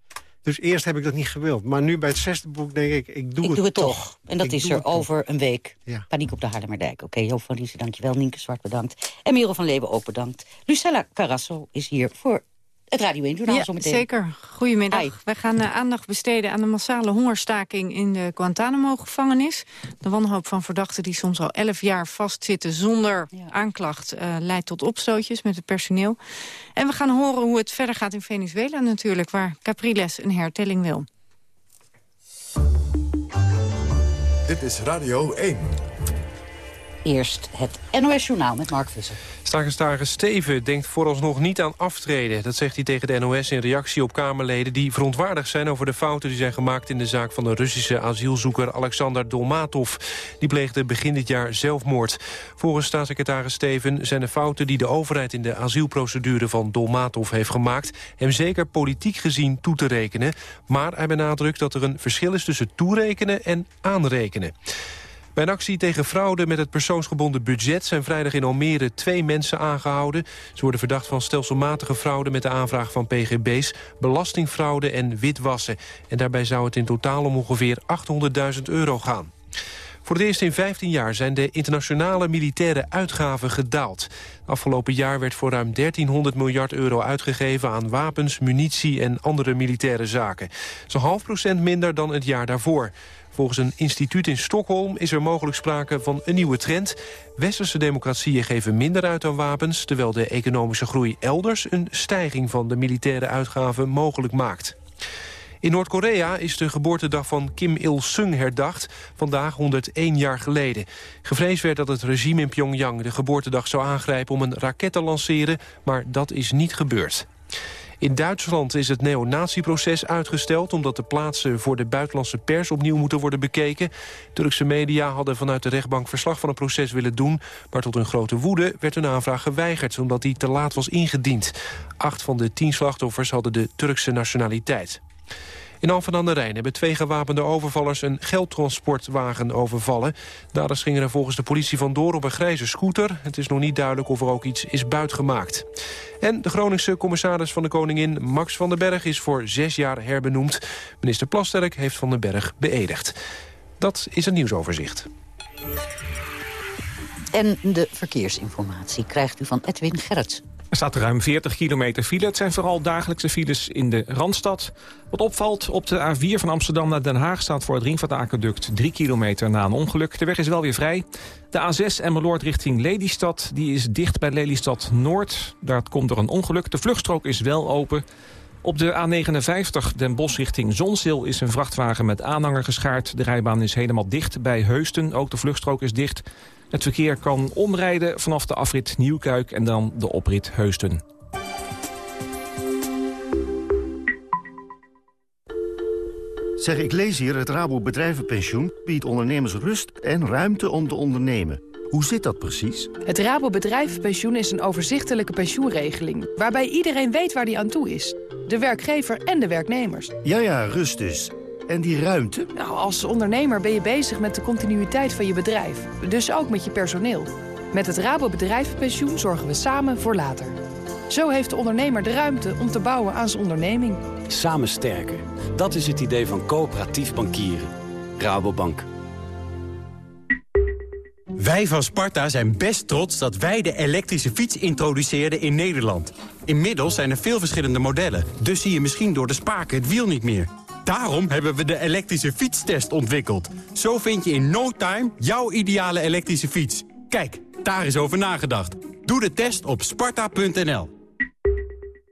[SPEAKER 13] Dus eerst heb ik dat niet gewild. Maar nu bij het zesde boek denk ik, ik doe,
[SPEAKER 2] ik
[SPEAKER 13] het,
[SPEAKER 2] doe het
[SPEAKER 13] toch.
[SPEAKER 2] toch. En dat
[SPEAKER 13] Ik
[SPEAKER 2] is er
[SPEAKER 13] toch.
[SPEAKER 2] over een week.
[SPEAKER 13] Ja.
[SPEAKER 2] Paniek op de Haarlemmerdijk. Oké, Joop van Riesen, dankjewel. Nienke Zwart, bedankt. En Merel van Leeuwen ook bedankt. Lucella Carrasso is hier voor het Radio 1 Journaal
[SPEAKER 16] Ja,
[SPEAKER 2] zometeen.
[SPEAKER 16] zeker. Goedemiddag. Wij gaan eh, aandacht besteden aan de massale hongerstaking in de Guantanamo-gevangenis. De wanhoop van verdachten die soms al elf jaar vastzitten zonder aanklacht... eh, leidt tot opstootjes met het personeel. En we gaan horen hoe het verder gaat in Venezuela natuurlijk... waar Capriles een hertelling wil.
[SPEAKER 17] Dit is Radio 1.
[SPEAKER 2] Eerst het NOS Journaal met Mark Visser.
[SPEAKER 3] Stagerstage Steven denkt vooralsnog niet aan aftreden. Dat zegt hij tegen de NOS in reactie op Kamerleden... die verontwaardigd zijn over de fouten die zijn gemaakt... in de zaak van de Russische asielzoeker Alexander Dolmatov. Die pleegde begin dit jaar zelfmoord. Volgens staatssecretaris Steven zijn de fouten... die de overheid in de asielprocedure van Dolmatov heeft gemaakt... hem zeker politiek gezien toe te rekenen. Maar hij benadrukt dat er een verschil is tussen toerekenen en aanrekenen. Bij een actie tegen fraude met het persoonsgebonden budget... zijn vrijdag in Almere twee mensen aangehouden. Ze worden verdacht van stelselmatige fraude met de aanvraag van PGB's... belastingfraude en witwassen. En daarbij zou het in totaal om ongeveer 800.000 euro gaan. Voor het eerst in 15 jaar zijn de internationale militaire uitgaven gedaald. Afgelopen jaar werd voor ruim 1300 miljard euro uitgegeven... aan wapens, munitie en andere militaire zaken. Zo'n half procent minder dan het jaar daarvoor. Volgens een instituut in Stockholm is er mogelijk sprake van een nieuwe trend. Westerse democratieën geven minder uit aan wapens... terwijl de economische groei elders een stijging van de militaire uitgaven mogelijk maakt. In Noord-Korea is de geboortedag van Kim Il-sung herdacht, vandaag 101 jaar geleden. Gevreesd werd dat het regime in Pyongyang de geboortedag zou aangrijpen om een raket te lanceren, maar dat is niet gebeurd. In Duitsland is het neonatieproces uitgesteld... omdat de plaatsen voor de buitenlandse pers opnieuw moeten worden bekeken. Turkse media hadden vanuit de rechtbank verslag van het proces willen doen... maar tot hun grote woede werd hun aanvraag geweigerd... omdat die te laat was ingediend. Acht van de tien slachtoffers hadden de Turkse nationaliteit. In Alphen aan de Rijn hebben twee gewapende overvallers een geldtransportwagen overvallen. Daders gingen er volgens de politie vandoor op een grijze scooter. Het is nog niet duidelijk of er ook iets is buitgemaakt. En de Groningse commissaris van de Koningin, Max van den Berg, is voor zes jaar herbenoemd. Minister Plasterk heeft van den Berg beëdigd. Dat is een nieuwsoverzicht.
[SPEAKER 2] En de verkeersinformatie krijgt u van Edwin Gerrits.
[SPEAKER 5] Er staat ruim 40 kilometer file. Het zijn vooral dagelijkse files in de Randstad. Wat opvalt, op de A4 van Amsterdam naar Den Haag... staat voor het Ringvaartaqueduct 3 kilometer na een ongeluk. De weg is wel weer vrij. De A6 Emmeloord richting Lelystad die is dicht bij Lelystad Noord. Daar komt er een ongeluk. De vluchtstrook is wel open. Op de A59 Den Bosch richting Zonzeel is een vrachtwagen met aanhanger geschaard. De rijbaan is helemaal dicht bij Heusten. Ook de vluchtstrook is dicht. Het verkeer kan omrijden vanaf de afrit Nieuwkuik en dan de oprit Heusten.
[SPEAKER 18] Zeg, ik lees hier, het Rabo Bedrijvenpensioen biedt ondernemers rust en ruimte om te ondernemen. Hoe zit dat precies?
[SPEAKER 19] Het Rabo Bedrijvenpensioen is een overzichtelijke pensioenregeling... waarbij iedereen weet waar die aan toe is. De werkgever en de werknemers.
[SPEAKER 18] Ja, ja, rust dus. En die ruimte?
[SPEAKER 19] Nou, als ondernemer ben je bezig met de continuïteit van je bedrijf. Dus ook met je personeel. Met het Rabo Bedrijvenpensioen zorgen we samen voor later. Zo heeft de ondernemer de ruimte om te bouwen aan zijn onderneming.
[SPEAKER 20] Samen sterker. Dat is het idee van coöperatief bankieren. Rabobank.
[SPEAKER 21] Wij van Sparta zijn best trots dat wij de elektrische fiets introduceerden in Nederland. Inmiddels zijn er veel verschillende modellen, dus zie je misschien door de spaken het wiel niet meer. Daarom hebben we de elektrische fietstest ontwikkeld. Zo vind je in no time jouw ideale elektrische fiets. Kijk, daar is over nagedacht. Doe de test op sparta.nl.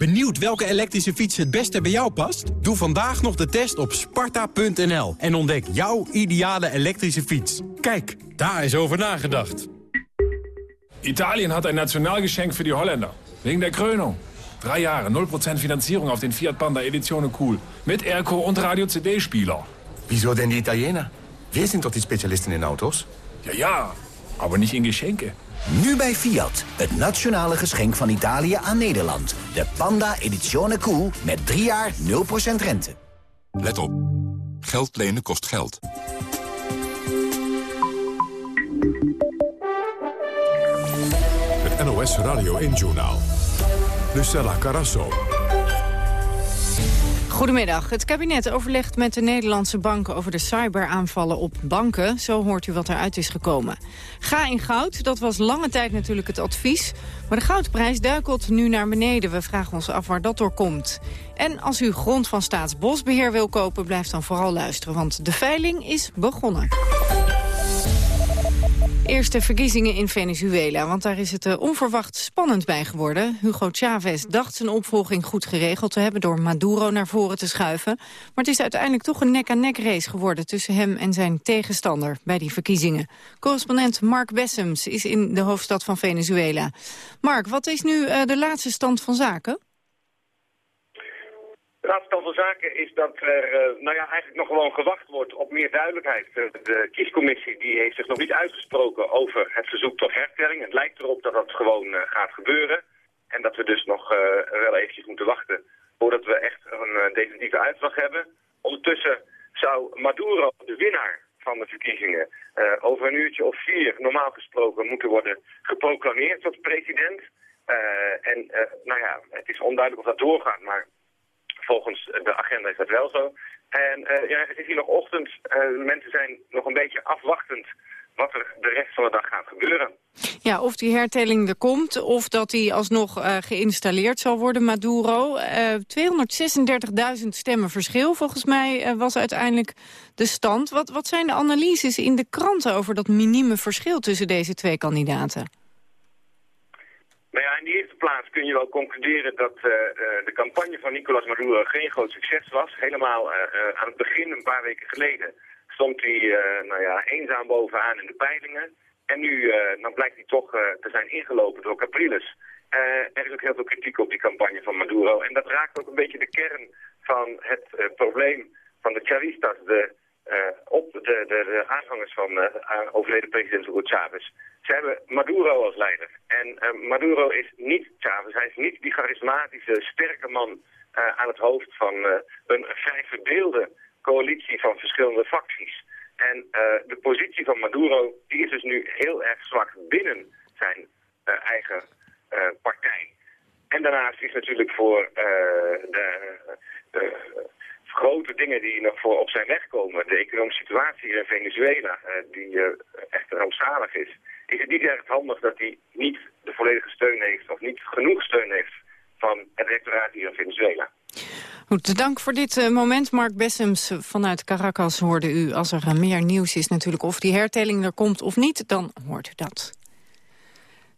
[SPEAKER 21] Benieuwd welke elektrische fiets het beste bij jou past? Doe vandaag nog de test op sparta.nl en ontdek jouw ideale elektrische fiets. Kijk, daar is over nagedacht.
[SPEAKER 22] Italien hat ein Nationalgeschenk für die Holländer. Wegen der Krönung.
[SPEAKER 23] Drei Jahre, 0% Finanzierung auf den Fiat Panda Edizione Cool. Mit Airco und Radio-CD-Spieler.
[SPEAKER 24] Wieso denn die Italiener? Wir sind doch die Spezialisten in Autos.
[SPEAKER 23] Ja, ja, aber nicht in Geschenke.
[SPEAKER 25] Nu bij Fiat, het nationale geschenk van Italië aan Nederland. De Panda Edizione Cool met 3 jaar 0% rente.
[SPEAKER 17] Let op. Geld lenen kost geld. Het NOS Radio 1-journaal. Lucella Carasso.
[SPEAKER 16] Goedemiddag. Het kabinet overlegt met de Nederlandse banken over de cyberaanvallen op banken. Zo hoort u wat eruit is gekomen. Ga in goud, dat was lange tijd natuurlijk het advies. Maar de goudprijs duikelt nu naar beneden. We vragen ons af waar dat door komt. En als u grond van Staatsbosbeheer wil kopen, blijf dan vooral luisteren. Want de veiling is begonnen. Eerste verkiezingen in Venezuela, want daar is het uh, onverwacht spannend bij geworden. Hugo Chavez dacht zijn opvolging goed geregeld te hebben... door Maduro naar voren te schuiven. Maar het is uiteindelijk toch een nek-aan-nek race geworden... tussen hem en zijn tegenstander bij die verkiezingen. Correspondent Mark Bessems is in de hoofdstad van Venezuela. Mark, wat is nu uh, de laatste stand van zaken?
[SPEAKER 26] De laatste van zaken is dat er uh, nou ja, eigenlijk nog gewoon gewacht wordt op meer duidelijkheid. De, kiescommissie die heeft zich nog niet uitgesproken over het verzoek tot hertelling. Het lijkt erop dat dat gewoon uh, gaat gebeuren. En dat we dus nog uh, wel eventjes moeten wachten voordat we echt een definitieve uitslag hebben. Ondertussen zou Maduro, de winnaar van de verkiezingen, over een uurtje of vier normaal gesproken moeten worden geproclameerd tot president. en nou ja, het is onduidelijk of dat doorgaat, maar volgens de agenda is dat wel zo. En uh, ja, het is hier nog ochtend. Uh, mensen zijn nog een beetje afwachtend wat er de rest van de dag gaat gebeuren.
[SPEAKER 16] Ja, of die hertelling er komt, of dat die alsnog uh, geïnstalleerd zal worden, Maduro. 236.000 stemmen verschil, volgens mij, was uiteindelijk de stand. Wat, wat zijn de analyses in de kranten over dat minieme verschil tussen deze twee kandidaten?
[SPEAKER 26] Nou ja, in de eerste plaats kun je wel concluderen dat uh, de campagne van Nicolas Maduro geen groot succes was. Helemaal uh, aan het begin, een paar weken geleden, stond hij nou ja, eenzaam bovenaan in de peilingen. En nu dan blijkt hij toch te zijn ingelopen door Capriles. er is ook heel veel kritiek op die campagne van Maduro. En dat raakt ook een beetje de kern van het probleem van de Chavistas, de, op de, de, aanhangers van overleden president Hugo Chavez. Ze hebben Maduro als leider. En uh, Maduro is niet Chavez. Hij is niet die charismatische, sterke man aan het hoofd van een vrij verdeelde coalitie van verschillende facties. En de positie van Maduro die is dus nu heel erg zwak binnen zijn eigen partij. En daarnaast is natuurlijk voor de, de grote dingen die nog voor op zijn weg komen. De economische situatie in Venezuela, die echt rampzalig is is het niet erg handig dat hij niet de volledige steun heeft... of niet genoeg steun heeft van het rectoraat hier in Venezuela.
[SPEAKER 16] Goed, dank voor dit uh, moment. Mark Bessems vanuit Caracas hoorde u. Als er meer nieuws is natuurlijk of die hertelling er komt of niet... dan hoort u dat.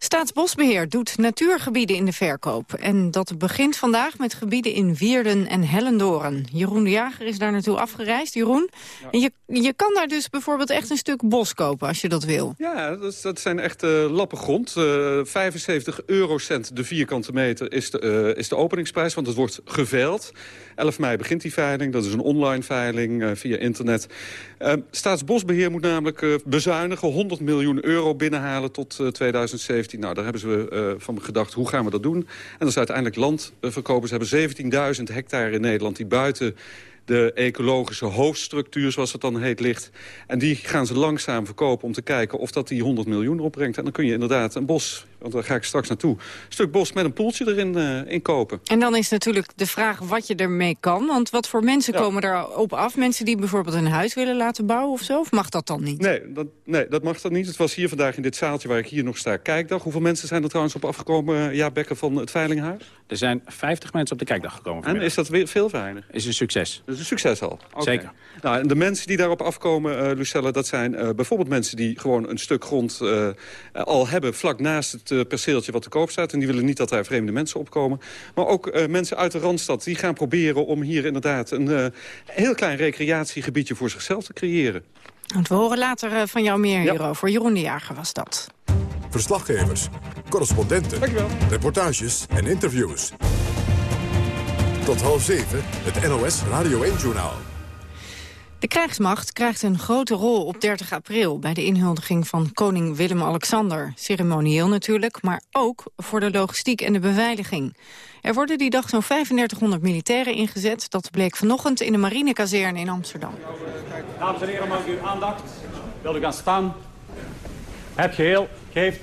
[SPEAKER 16] Staatsbosbeheer doet natuurgebieden in de verkoop. En dat begint vandaag met gebieden in Wierden en Hellendoren. Jeroen de Jager is daar naartoe afgereisd. Jeroen, ja. en je, je kan daar dus bijvoorbeeld echt een stuk bos kopen als je dat wil.
[SPEAKER 27] Ja, dat, dat zijn echt uh, lappen grond. Uh, 75 eurocent de vierkante meter is de, uh, is de openingsprijs, want het wordt geveild. 11 mei begint die veiling. Dat is een online veiling uh, via internet. Staatsbosbeheer moet namelijk bezuinigen. 100 miljoen euro binnenhalen tot 2017. Nou, daar hebben ze van gedacht, hoe gaan we dat doen? En dat is uiteindelijk landverkopers. Hebben 17.000 hectare in Nederland die buiten de ecologische hoofdstructuur, zoals het dan heet, ligt. En die gaan ze langzaam verkopen om te kijken of dat die 100 miljoen opbrengt. En dan kun je inderdaad een bos, want daar ga ik straks naartoe... een stuk bos met een poeltje erin uh, in kopen.
[SPEAKER 16] En dan is natuurlijk de vraag wat je ermee kan. Want wat voor mensen ja. komen daarop af? Mensen die bijvoorbeeld een huis willen laten bouwen of zo? Of mag dat dan niet?
[SPEAKER 27] Nee dat, nee, dat mag dat niet. Het was hier vandaag in dit zaaltje waar ik hier nog sta kijkdag. Hoeveel mensen zijn er trouwens op afgekomen, ja, Bekker van het Veilinghuis?
[SPEAKER 28] Er zijn 50 mensen op de kijkdag gekomen.
[SPEAKER 27] En is dat weer veel weinig?
[SPEAKER 28] Is een succes.
[SPEAKER 27] Dat is een succes al.
[SPEAKER 28] Okay. Zeker.
[SPEAKER 27] Nou, en de mensen die daarop afkomen, uh, Lucelle, dat zijn uh, bijvoorbeeld mensen die gewoon een stuk grond uh, al hebben vlak naast het perceeltje wat te koop staat. En die willen niet dat daar vreemde mensen opkomen. Maar ook mensen uit de Randstad die gaan proberen om hier inderdaad een heel klein recreatiegebiedje voor zichzelf te creëren.
[SPEAKER 16] Want we horen later van jou meer ja. hierover. Jeroen de Jager was dat.
[SPEAKER 17] Verslaggevers, correspondenten, reportages en interviews.
[SPEAKER 1] Tot half zeven, het NOS Radio 1-journaal.
[SPEAKER 16] De krijgsmacht krijgt een grote rol op 30 april... bij de inhuldiging van koning Willem-Alexander. Ceremonieel natuurlijk, maar ook voor de logistiek en de beveiliging. Er worden die dag zo'n 3500 militairen ingezet. Dat bleek vanochtend in de marinekazerne in Amsterdam.
[SPEAKER 29] Dames en heren, mag ik uw aandacht? Wil u gaan staan? Het geheel geeft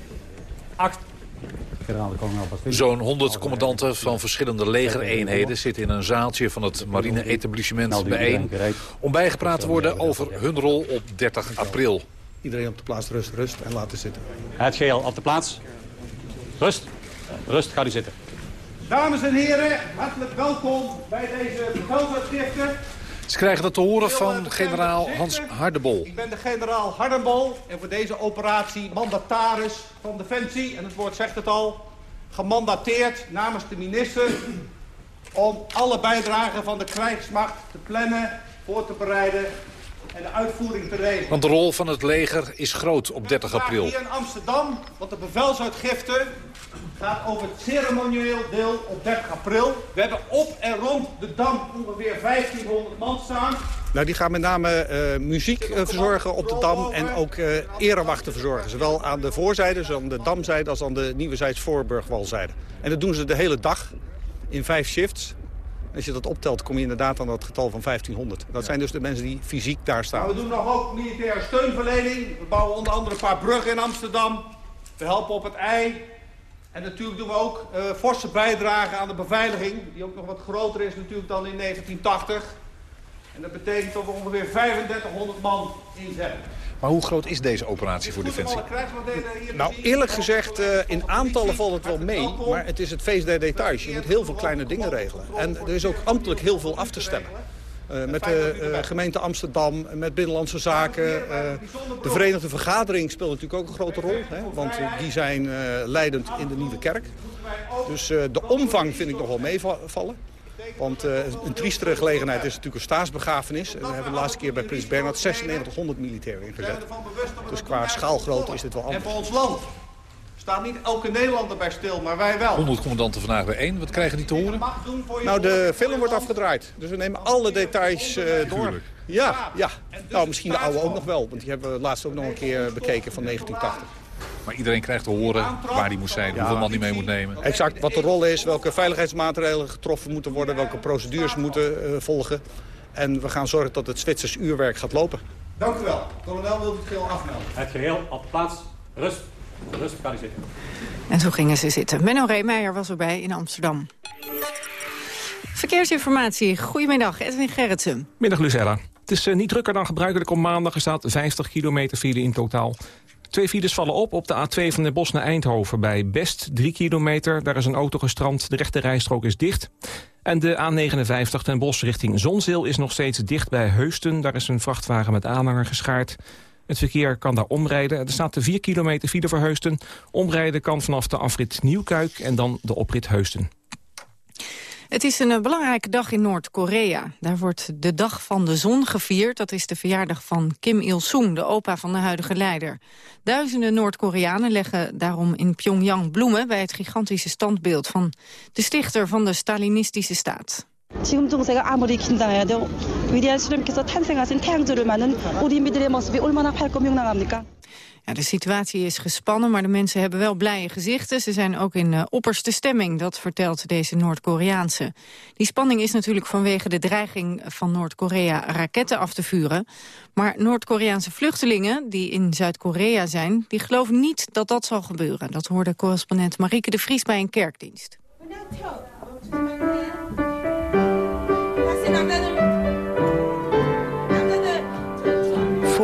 [SPEAKER 29] acht
[SPEAKER 30] Zo'n 100 commandanten van verschillende legereenheden zitten in een zaaltje van het marine-etablissement bijeen... om bijgepraat te worden over hun rol op 30 april.
[SPEAKER 27] Iedereen op de plaats rust, rust en laten zitten.
[SPEAKER 29] Het geheel op de plaats. Rust. Rust, gaat u zitten.
[SPEAKER 31] Dames en heren, hartelijk welkom bij deze bevelsuitgifte.
[SPEAKER 30] Ze krijgen dat te horen van generaal Hans Hardebol.
[SPEAKER 31] Ik ben de generaal Hardebol en voor deze operatie mandataris van Defensie. En het woord zegt het al, gemandateerd namens de minister... om alle bijdragen van de krijgsmacht te plannen, voor te bereiden en de uitvoering te regelen.
[SPEAKER 30] Want de rol van het leger is groot op 30 april.
[SPEAKER 31] Hier in Amsterdam, want de bevelsuitgifte gaat over het ceremonieel deel op 30 april. We hebben op en rond de Dam ongeveer 1500 man staan.
[SPEAKER 27] Nou, die gaan met name uh, muziek uh, verzorgen op de Dam en ook uh, erewachten verzorgen. Zowel aan de voorzijde, dus aan de Damzijde, als aan de Nieuwezijds Voorburgwalzijde. En dat doen ze de hele dag in vijf shifts. Als je dat optelt, kom je inderdaad aan dat getal van 1500. Dat zijn dus de mensen die fysiek daar staan.
[SPEAKER 31] We doen nog ook militaire steunverlening. We bouwen onder andere een paar bruggen in Amsterdam. We helpen op het ei. En natuurlijk doen we ook uh, forse bijdragen aan de beveiliging. Die ook nog wat groter is natuurlijk dan in 1980. En dat betekent dat we ongeveer 3500 man inzetten.
[SPEAKER 30] Maar hoe groot is deze operatie voor Defensie?
[SPEAKER 27] Nou, eerlijk gezegd, uh, in aantallen valt het wel mee. Maar het is het feest der details. Je moet heel veel kleine dingen regelen. En er is ook ambtelijk heel veel af te stemmen. Uh, met de uh, gemeente Amsterdam, met Binnenlandse Zaken. Uh, de Verenigde Vergadering speelt natuurlijk ook een grote rol. Hè, want die zijn leidend in de Nieuwe Kerk. Dus de omvang vind ik nog wel meevallen. Want uh, een triestere gelegenheid is natuurlijk een staatsbegrafenis. We hebben de laatste keer bij Prins Bernhard 9600 militairen ingezet. Dus qua schaalgrootte is dit wel anders.
[SPEAKER 31] En voor ons land staat niet elke Nederlander bij stil, maar wij wel.
[SPEAKER 30] 100 commandanten vandaag bij één. Wat krijgen die te horen?
[SPEAKER 27] Nou, de film wordt afgedraaid. Dus we nemen alle details uh, door. Ja, ja. Nou, misschien de oude ook nog wel. Want die hebben we laatst ook nog een keer bekeken van 1980.
[SPEAKER 30] Maar iedereen krijgt te horen waar die moet zijn, hoeveel man die mee moet nemen.
[SPEAKER 27] Exact, wat de rol is, welke veiligheidsmaatregelen getroffen moeten worden... welke procedures moeten uh, volgen. En we gaan zorgen dat het Zwitsers uurwerk gaat lopen.
[SPEAKER 31] Dank u wel. Kolonel wilt u het geheel afmelden.
[SPEAKER 29] Het geheel op de plaats. Rust. Rust, kan u zitten.
[SPEAKER 16] En zo gingen ze zitten. Menno Reemeijer was erbij in Amsterdam. Verkeersinformatie. Goedemiddag, Edwin Gerritsen.
[SPEAKER 5] Middag, Lucella. Het is uh, niet drukker dan gebruikelijk op maandag. Er staat 50 kilometer file in totaal. Twee files vallen op op de A2 van Den Bosch naar Eindhoven. Bij Best, 3 kilometer. Daar is een auto gestrand. De rechte rijstrook is dicht. En de A59 Den Bosch richting Zonzeel is nog steeds dicht bij Heusten. Daar is een vrachtwagen met aanhanger geschaard. Het verkeer kan daar omrijden. Er staat de 4 kilometer file voor Heusten. Omrijden kan vanaf de afrit Nieuwkuik en dan de oprit Heusten.
[SPEAKER 16] Het is een belangrijke dag in Noord-Korea. Daar wordt de Dag van de Zon gevierd. Dat is de verjaardag van Kim Il-sung, de opa van de huidige leider. Duizenden Noord-Koreanen leggen daarom in Pyongyang bloemen... bij het gigantische standbeeld van de stichter van de Stalinistische staat.
[SPEAKER 32] 지금 정세가 아무리 긴장해도 위대한 수령께서 탄생하신 태양절을 많은 우리 인민들의 모습이 얼마나 밝고 명랑합니까?
[SPEAKER 16] Ja, de situatie is gespannen, maar de mensen hebben wel blije gezichten. Ze zijn ook in uh, opperste stemming, dat vertelt deze Noord-Koreaanse. Die spanning is natuurlijk vanwege de dreiging van Noord-Korea raketten af te vuren. Maar Noord-Koreaanse vluchtelingen die in Zuid-Korea zijn... die geloven niet dat dat zal gebeuren. Dat hoorde correspondent Marieke de Vries bij een kerkdienst.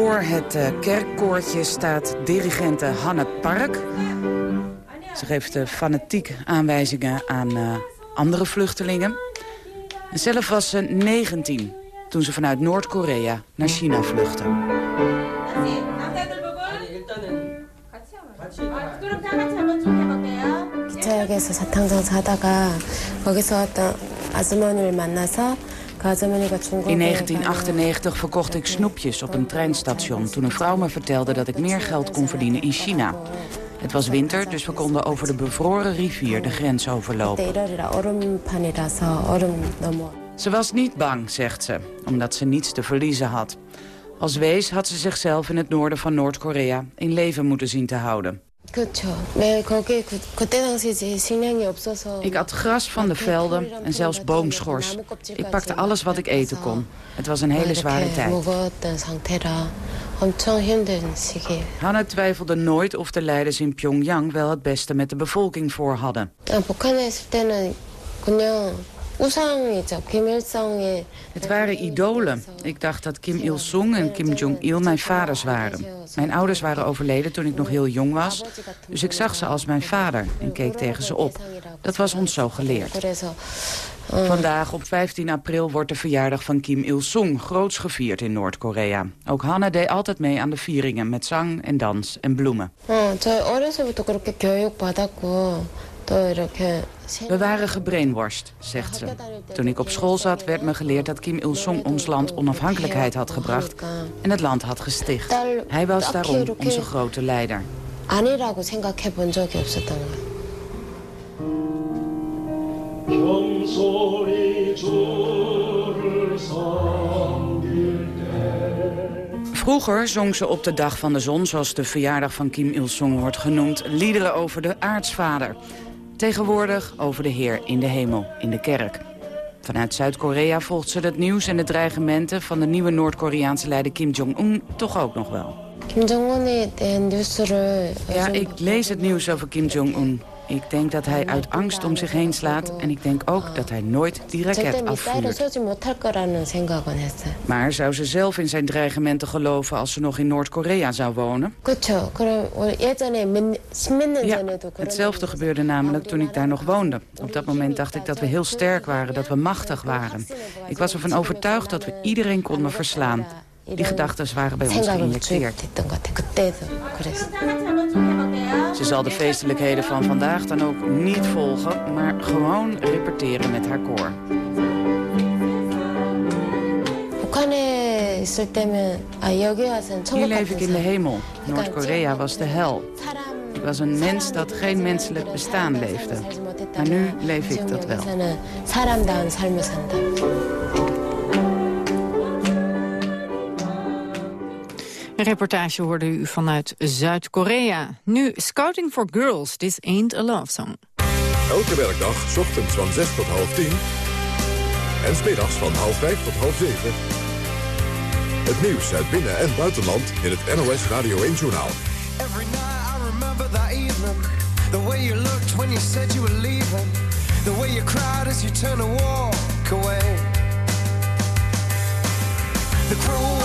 [SPEAKER 33] Voor het uh, kerkkoortje staat dirigente Hanne Park. Ze geeft uh, fanatiek aanwijzingen aan uh, andere vluchtelingen. En zelf was ze 19 toen ze vanuit Noord-Korea naar China vluchtte.
[SPEAKER 34] 기차역에서 사탕장사 하다가 거기서 왔던 아주머니를 만나서
[SPEAKER 33] in 1998 verkocht ik snoepjes op een treinstation... toen een vrouw me vertelde dat ik meer geld kon verdienen in China. Het was winter, dus we konden over de bevroren rivier de grens overlopen. Ze was niet bang, zegt ze, omdat ze niets te verliezen had. Als wees had ze zichzelf in het noorden van Noord-Korea in leven moeten zien te houden. Ik had gras van de velden en zelfs boomschors. Ik pakte alles wat ik eten kon. Het was een hele zware tijd. Hanna twijfelde nooit of de leiders in Pyongyang wel het beste met de bevolking voor hadden. Het waren idolen. Ik dacht dat Kim Il-sung en Kim Jong-il mijn vaders waren. Mijn ouders waren overleden toen ik nog heel jong was. Dus ik zag ze als mijn vader en keek tegen ze op. Dat was ons zo geleerd. Vandaag op 15 april wordt de verjaardag van Kim Il-sung groots gevierd in Noord-Korea. Ook Hanna deed altijd mee aan de vieringen met zang en dans en bloemen. We waren gebrainwashed, zegt ze. Toen ik op school zat werd me geleerd dat Kim Il-sung ons land onafhankelijkheid had gebracht en het land had gesticht. Hij was daarom onze grote leider. Vroeger zong ze op de Dag van de Zon, zoals de verjaardag van Kim Il-sung wordt genoemd, liederen over de aartsvader. Tegenwoordig over de Heer in de hemel, in de kerk. Vanuit Zuid-Korea volgt ze het nieuws en de dreigementen... van de nieuwe Noord-Koreaanse leider Kim Jong-un toch ook nog wel. Kim Jong-un Ja, ik lees het nieuws over Kim Jong-un. Ik denk dat hij uit angst om zich heen slaat. En ik denk ook dat hij nooit die raket afvuurt. Maar zou ze zelf in zijn dreigementen geloven als ze nog in Noord-Korea zou wonen? Ja, hetzelfde gebeurde namelijk toen ik daar nog woonde. Op dat moment dacht ik dat we heel sterk waren, dat we machtig waren. Ik was ervan overtuigd dat we iedereen konden verslaan. Die gedachten waren bij ons geïnjecteerd. Ze zal de feestelijkheden van vandaag dan ook niet volgen... maar gewoon repeteren met haar koor. Hier leef ik in de hemel. Noord-Korea was de hel. Ik was een mens dat geen menselijk bestaan leefde. Maar nu leef ik dat wel.
[SPEAKER 16] Een reportage hoorde u vanuit Zuid-Korea. Nu Scouting for Girls, This Ain't a Love Song.
[SPEAKER 17] Elke werkdag, ochtends van 6 tot half 10. En smiddags van half 5 tot half 7. Het nieuws uit binnen- en buitenland in het NOS Radio 1-journaal. Every night I remember that evening. The way you looked when you said you were leaving. The way you cried as you turned to walk away. The cruel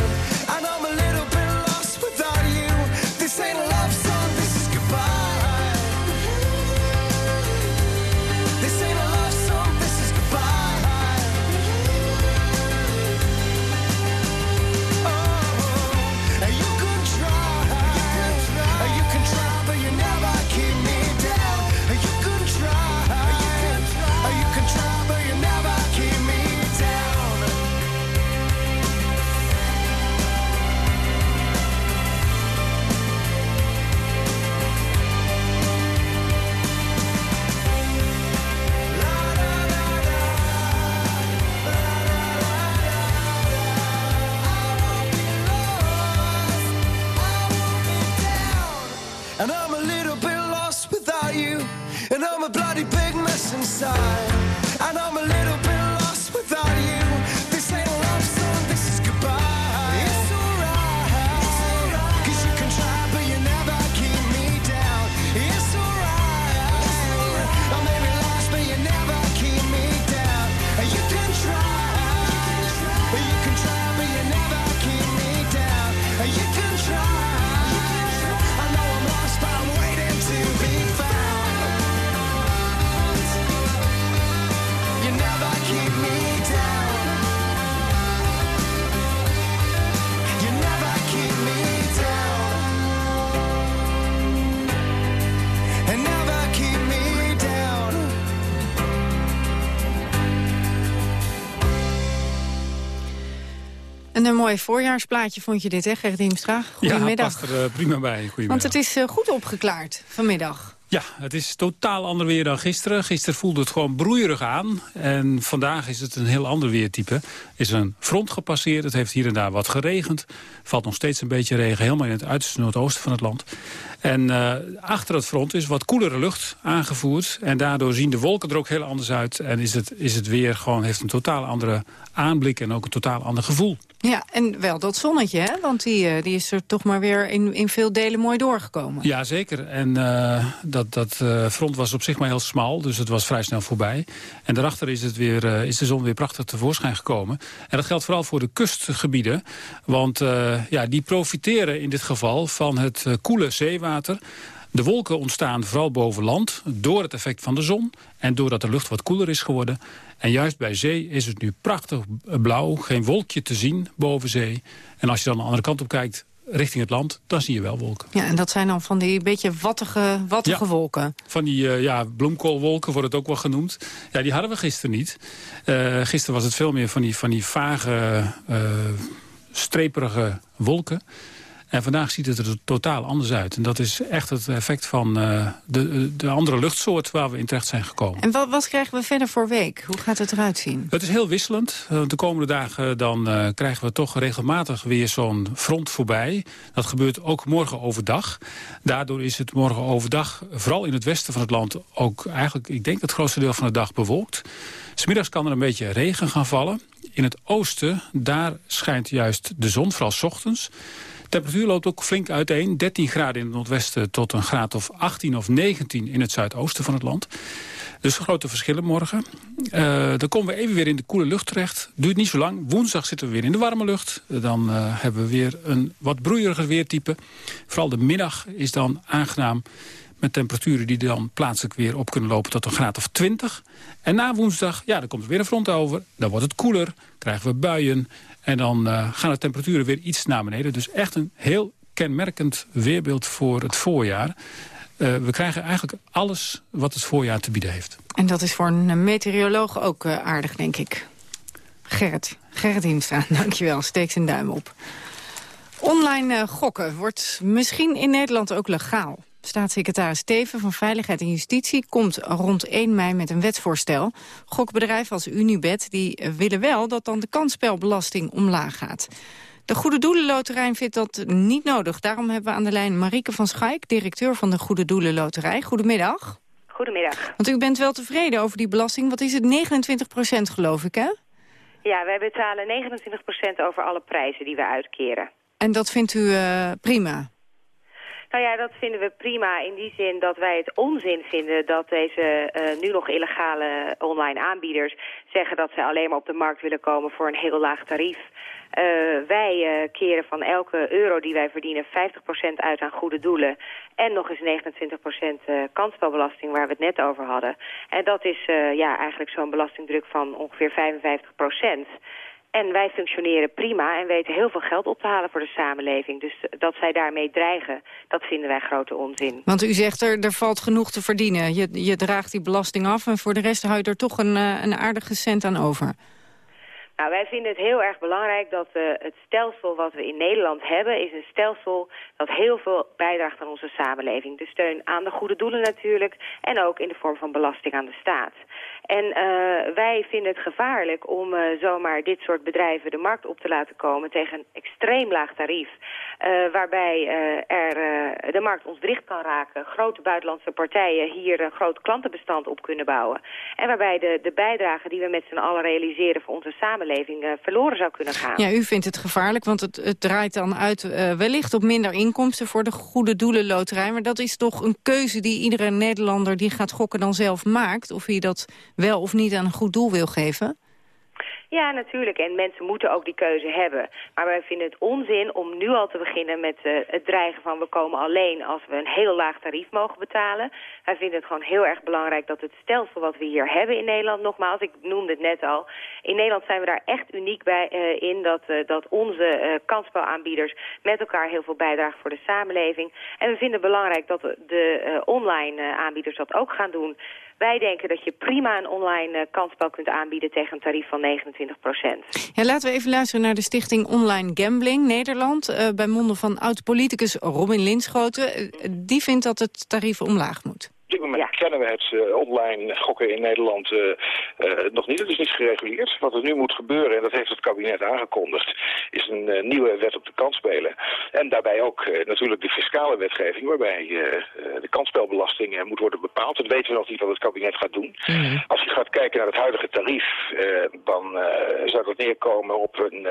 [SPEAKER 16] En een mooi voorjaarsplaatje vond je dit, hè, Gerrit Hiemstra?
[SPEAKER 35] Ja,
[SPEAKER 16] Goedemiddag.
[SPEAKER 35] past er eh, prima bij. Goedemiddag.
[SPEAKER 16] Want het is eh, goed opgeklaard vanmiddag.
[SPEAKER 35] Ja, het is totaal ander weer dan gisteren. Gisteren voelde het gewoon broeierig aan. En vandaag is het een heel ander weertype. Is een front gepasseerd. Het heeft hier en daar wat geregend. Valt nog steeds een beetje regen. Helemaal in het uiterste noordoosten van het land. En eh, achter het front is wat koelere lucht aangevoerd. En daardoor zien de wolken er ook heel anders uit. En is het, is het weer gewoon, heeft een totaal andere aanblik en ook een totaal ander gevoel.
[SPEAKER 16] Ja, en wel dat zonnetje, hè? Want die, eh, die is er toch maar weer in, in veel delen mooi doorgekomen.
[SPEAKER 35] Ja, zeker. En eh, dat, dat eh, front was op zich maar heel smal, dus het was vrij snel voorbij. En daarachter is, het weer, is de zon weer prachtig tevoorschijn gekomen. En dat geldt vooral voor de kustgebieden. Want ja, die profiteren in dit geval van het koele zeewater... De wolken ontstaan vooral boven land door het effect van de zon... en doordat de lucht wat koeler is geworden. En juist bij zee is het nu prachtig blauw, geen wolkje te zien boven zee. En als je dan de andere kant op kijkt, richting het land, dan zie je wel wolken.
[SPEAKER 16] Ja, en dat zijn dan van die beetje wattige, wattige
[SPEAKER 35] Ja.
[SPEAKER 16] wolken.
[SPEAKER 35] Van die eh, ja, bloemkoolwolken wordt het ook wel genoemd. Ja, die hadden we gisteren niet. Eh, gisteren was het veel meer van die, van die vage, eh, streperige wolken. En vandaag ziet het er totaal anders uit. En dat is echt het effect van eh, de, de andere luchtsoort waar we in terecht zijn gekomen.
[SPEAKER 16] En wat, wat krijgen we verder voor week? Hoe gaat het eruit zien?
[SPEAKER 35] Het is heel wisselend. Eh, De komende dagen dan, eh, krijgen we toch regelmatig weer zo'n front voorbij. Dat gebeurt ook morgen overdag. Daardoor is het morgen overdag, vooral in het westen van het land... ook eigenlijk, ik denk, het grootste deel van de dag bewolkt. Smiddags kan er een beetje regen gaan vallen. In het oosten, daar schijnt juist de zon, vooral 's ochtends. Temperatuur loopt ook flink uiteen. 13 graden in het noordwesten tot een graad of 18 of 19 in het zuidoosten van het land. Dus grote verschillen morgen. Eh, dan komen we even weer in de koele lucht terecht. Duurt niet zo lang. Woensdag zitten we weer in de warme lucht. Dan eh, hebben we weer een wat broeieriger weertype. Vooral de middag is dan aangenaam met temperaturen die dan plaatselijk weer op kunnen lopen tot een graad of 20. En na woensdag, ja, dan komt er weer een front over. Dan wordt het koeler, krijgen we buien. En dan eh, gaan de temperaturen weer iets naar beneden. Dus echt een heel kenmerkend weerbeeld voor het voorjaar. Eh, we krijgen eigenlijk alles wat het voorjaar te bieden heeft.
[SPEAKER 16] En dat is voor een meteoroloog ook eh, aardig, denk ik. Gerrit, Gerrit Hiemstra, dankjewel. Steek zijn duim op. Online gokken wordt misschien in Nederland ook legaal. Staatssecretaris Teven van Veiligheid en Justitie komt rond 1 mei met een wetsvoorstel. Gokbedrijven als Unibet die willen wel dat dan de kansspelbelasting omlaag gaat. De Goede Doelenloterij vindt dat niet nodig. Daarom hebben we aan de lijn Marieke van Schaik, directeur van de Goede Doelenloterij. Goedemiddag.
[SPEAKER 36] Goedemiddag.
[SPEAKER 16] Want u bent wel tevreden over die belasting. Wat is het? 29 procent geloof ik, hè?
[SPEAKER 36] Ja, wij betalen 29% over alle prijzen die we uitkeren.
[SPEAKER 16] En dat vindt u eh, prima?
[SPEAKER 36] Nou ja, dat vinden we prima in die zin dat wij het onzin vinden dat deze eh, nu nog illegale online aanbieders zeggen dat ze alleen maar op de markt willen komen voor een heel laag tarief. Eh, wij eh, keren van elke euro die wij verdienen 50% uit aan goede doelen. En nog eens 29% eh, kansspelbelasting waar we het net over hadden. En dat is ja, eigenlijk zo'n belastingdruk van ongeveer 55%. En wij functioneren prima en weten heel veel geld op te halen voor de samenleving. Dus dat zij daarmee dreigen, dat vinden wij grote onzin.
[SPEAKER 16] Want u zegt er, er valt genoeg te verdienen. Je, je draagt die belasting af en voor de rest hou je er toch een, eh, een aardige cent aan over.
[SPEAKER 36] Nou, wij vinden het heel erg belangrijk dat eh, het stelsel wat we in Nederland hebben... is een stelsel dat heel veel bijdraagt aan onze samenleving. De steun aan de goede doelen natuurlijk en ook in de vorm van belasting aan de staat. En uh, wij vinden het gevaarlijk om uh, zomaar dit soort bedrijven de markt op te laten komen... tegen een extreem laag tarief, waarbij er de markt ons dicht kan raken... grote buitenlandse partijen hier een groot klantenbestand op kunnen bouwen... en waarbij de, de bijdrage die we met z'n allen realiseren voor onze samenleving verloren zou kunnen gaan.
[SPEAKER 16] Ja, u vindt het gevaarlijk, want het, het draait dan uit wellicht op minder inkomsten... voor de goede doelenloterij, maar dat is toch een keuze die iedere Nederlander... die gaat gokken dan zelf maakt, of hij dat wel of niet aan een goed doel wil geven?
[SPEAKER 36] Ja, natuurlijk. En mensen moeten ook die keuze hebben. Maar wij vinden het onzin om nu al te beginnen met uh, het dreigen van... we komen alleen als we een heel laag tarief mogen betalen. Wij vinden het gewoon heel erg belangrijk dat het stelsel wat we hier hebben in Nederland... nogmaals, ik noemde het net al... in Nederland zijn we daar echt uniek bij, uh, in dat, uh, dat onze kansspelaanbieders... met elkaar heel veel bijdragen voor de samenleving. En we vinden het belangrijk dat de online aanbieders dat ook gaan doen... Wij denken dat je prima een online uh, kansspel kunt aanbieden tegen een tarief van 29 procent.
[SPEAKER 16] Ja, laten we even luisteren naar de stichting Online Gambling Nederland. Uh, bij monden van oud-politicus Robin Linschoten. Uh, die vindt dat het tarief omlaag moet.
[SPEAKER 26] Op dit moment ja. kennen we het uh, online gokken in Nederland uh, uh, nog niet. Het is niet gereguleerd. Wat er nu moet gebeuren, en dat heeft het kabinet aangekondigd, is een nieuwe wet op de kansspelen. En daarbij ook natuurlijk de fiscale wetgeving, waarbij de kansspelbelasting moet worden bepaald. Dat weten we nog niet wat het kabinet gaat doen. Mm. Als je gaat kijken naar het huidige tarief, dan zou dat neerkomen op een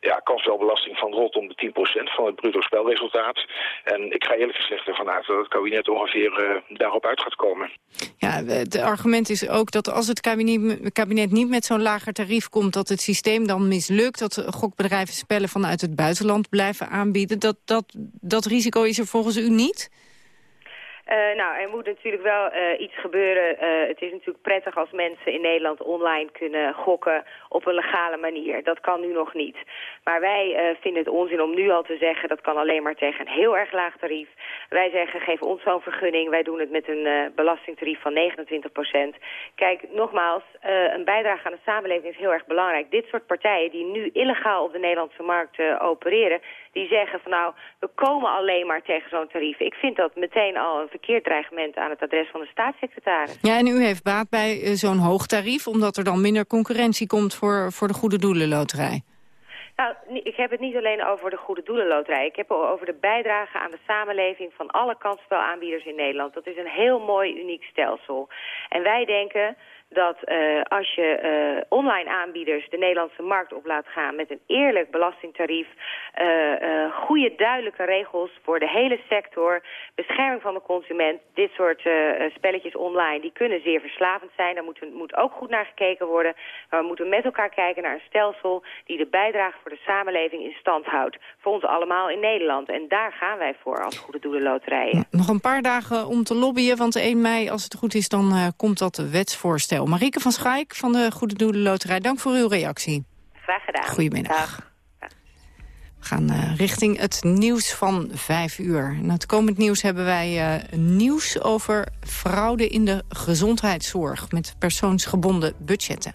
[SPEAKER 26] ja, kansspelbelasting van rondom de 10% van het bruto spelresultaat. En ik ga eerlijk gezegd ervan uit dat het kabinet ongeveer daarop uit komen.
[SPEAKER 16] Ja, het argument is ook dat als het kabinet, kabinet niet met zo'n lager tarief komt... dat het systeem dan mislukt, dat gokbedrijven spellen vanuit het buitenland blijven aanbieden. Dat, dat, dat risico is er volgens u niet?
[SPEAKER 36] Uh, nou, er moet natuurlijk wel uh, iets gebeuren. Uh, het is natuurlijk prettig als mensen in Nederland online kunnen gokken op een legale manier. Dat kan nu nog niet. Maar wij vinden het onzin om nu al te zeggen dat kan alleen maar tegen een heel erg laag tarief. Wij zeggen geef ons zo'n vergunning. Wij doen het met een belastingtarief van 29 procent. Kijk, nogmaals, een bijdrage aan de samenleving is heel erg belangrijk. Dit soort partijen die nu illegaal op de Nederlandse markt opereren, die zeggen van nou, we komen alleen maar tegen zo'n tarief. Ik vind dat meteen al een verkeerd dreigement aan het adres van de staatssecretaris.
[SPEAKER 16] Ja, en u heeft baat bij uh, zo'n hoog tarief, omdat er dan minder concurrentie komt voor, voor de Goede Doelenloterij.
[SPEAKER 36] Nou, ik heb het niet alleen over de Goede Doelenloterij. Ik heb het over de bijdrage aan de samenleving van alle kansspelaanbieders in Nederland. Dat is een heel mooi, uniek stelsel. En wij denken dat uh, als je uh, online aanbieders de Nederlandse markt op laat gaan met een eerlijk belastingtarief, uh, goede duidelijke regels voor de hele sector, bescherming van de consument, dit soort spelletjes online, die kunnen zeer verslavend zijn. Daar moet, moet ook goed naar gekeken worden. Maar we moeten met elkaar kijken naar een stelsel die de bijdrage voor de samenleving in stand houdt. Voor ons allemaal in Nederland. En daar gaan wij voor als Goede Doelenloterijen.
[SPEAKER 16] Nog een paar dagen om te lobbyen, want 1 mei, als het goed is, dan komt dat wetsvoorstel. Marieke van Schaik van de Goede Doelen Loterij, dank voor uw reactie.
[SPEAKER 36] Graag gedaan.
[SPEAKER 16] Goedemiddag. Dag. We gaan uh, richting het nieuws van vijf uur. Na het komend nieuws hebben wij uh, nieuws over fraude in de gezondheidszorg... met persoonsgebonden budgetten.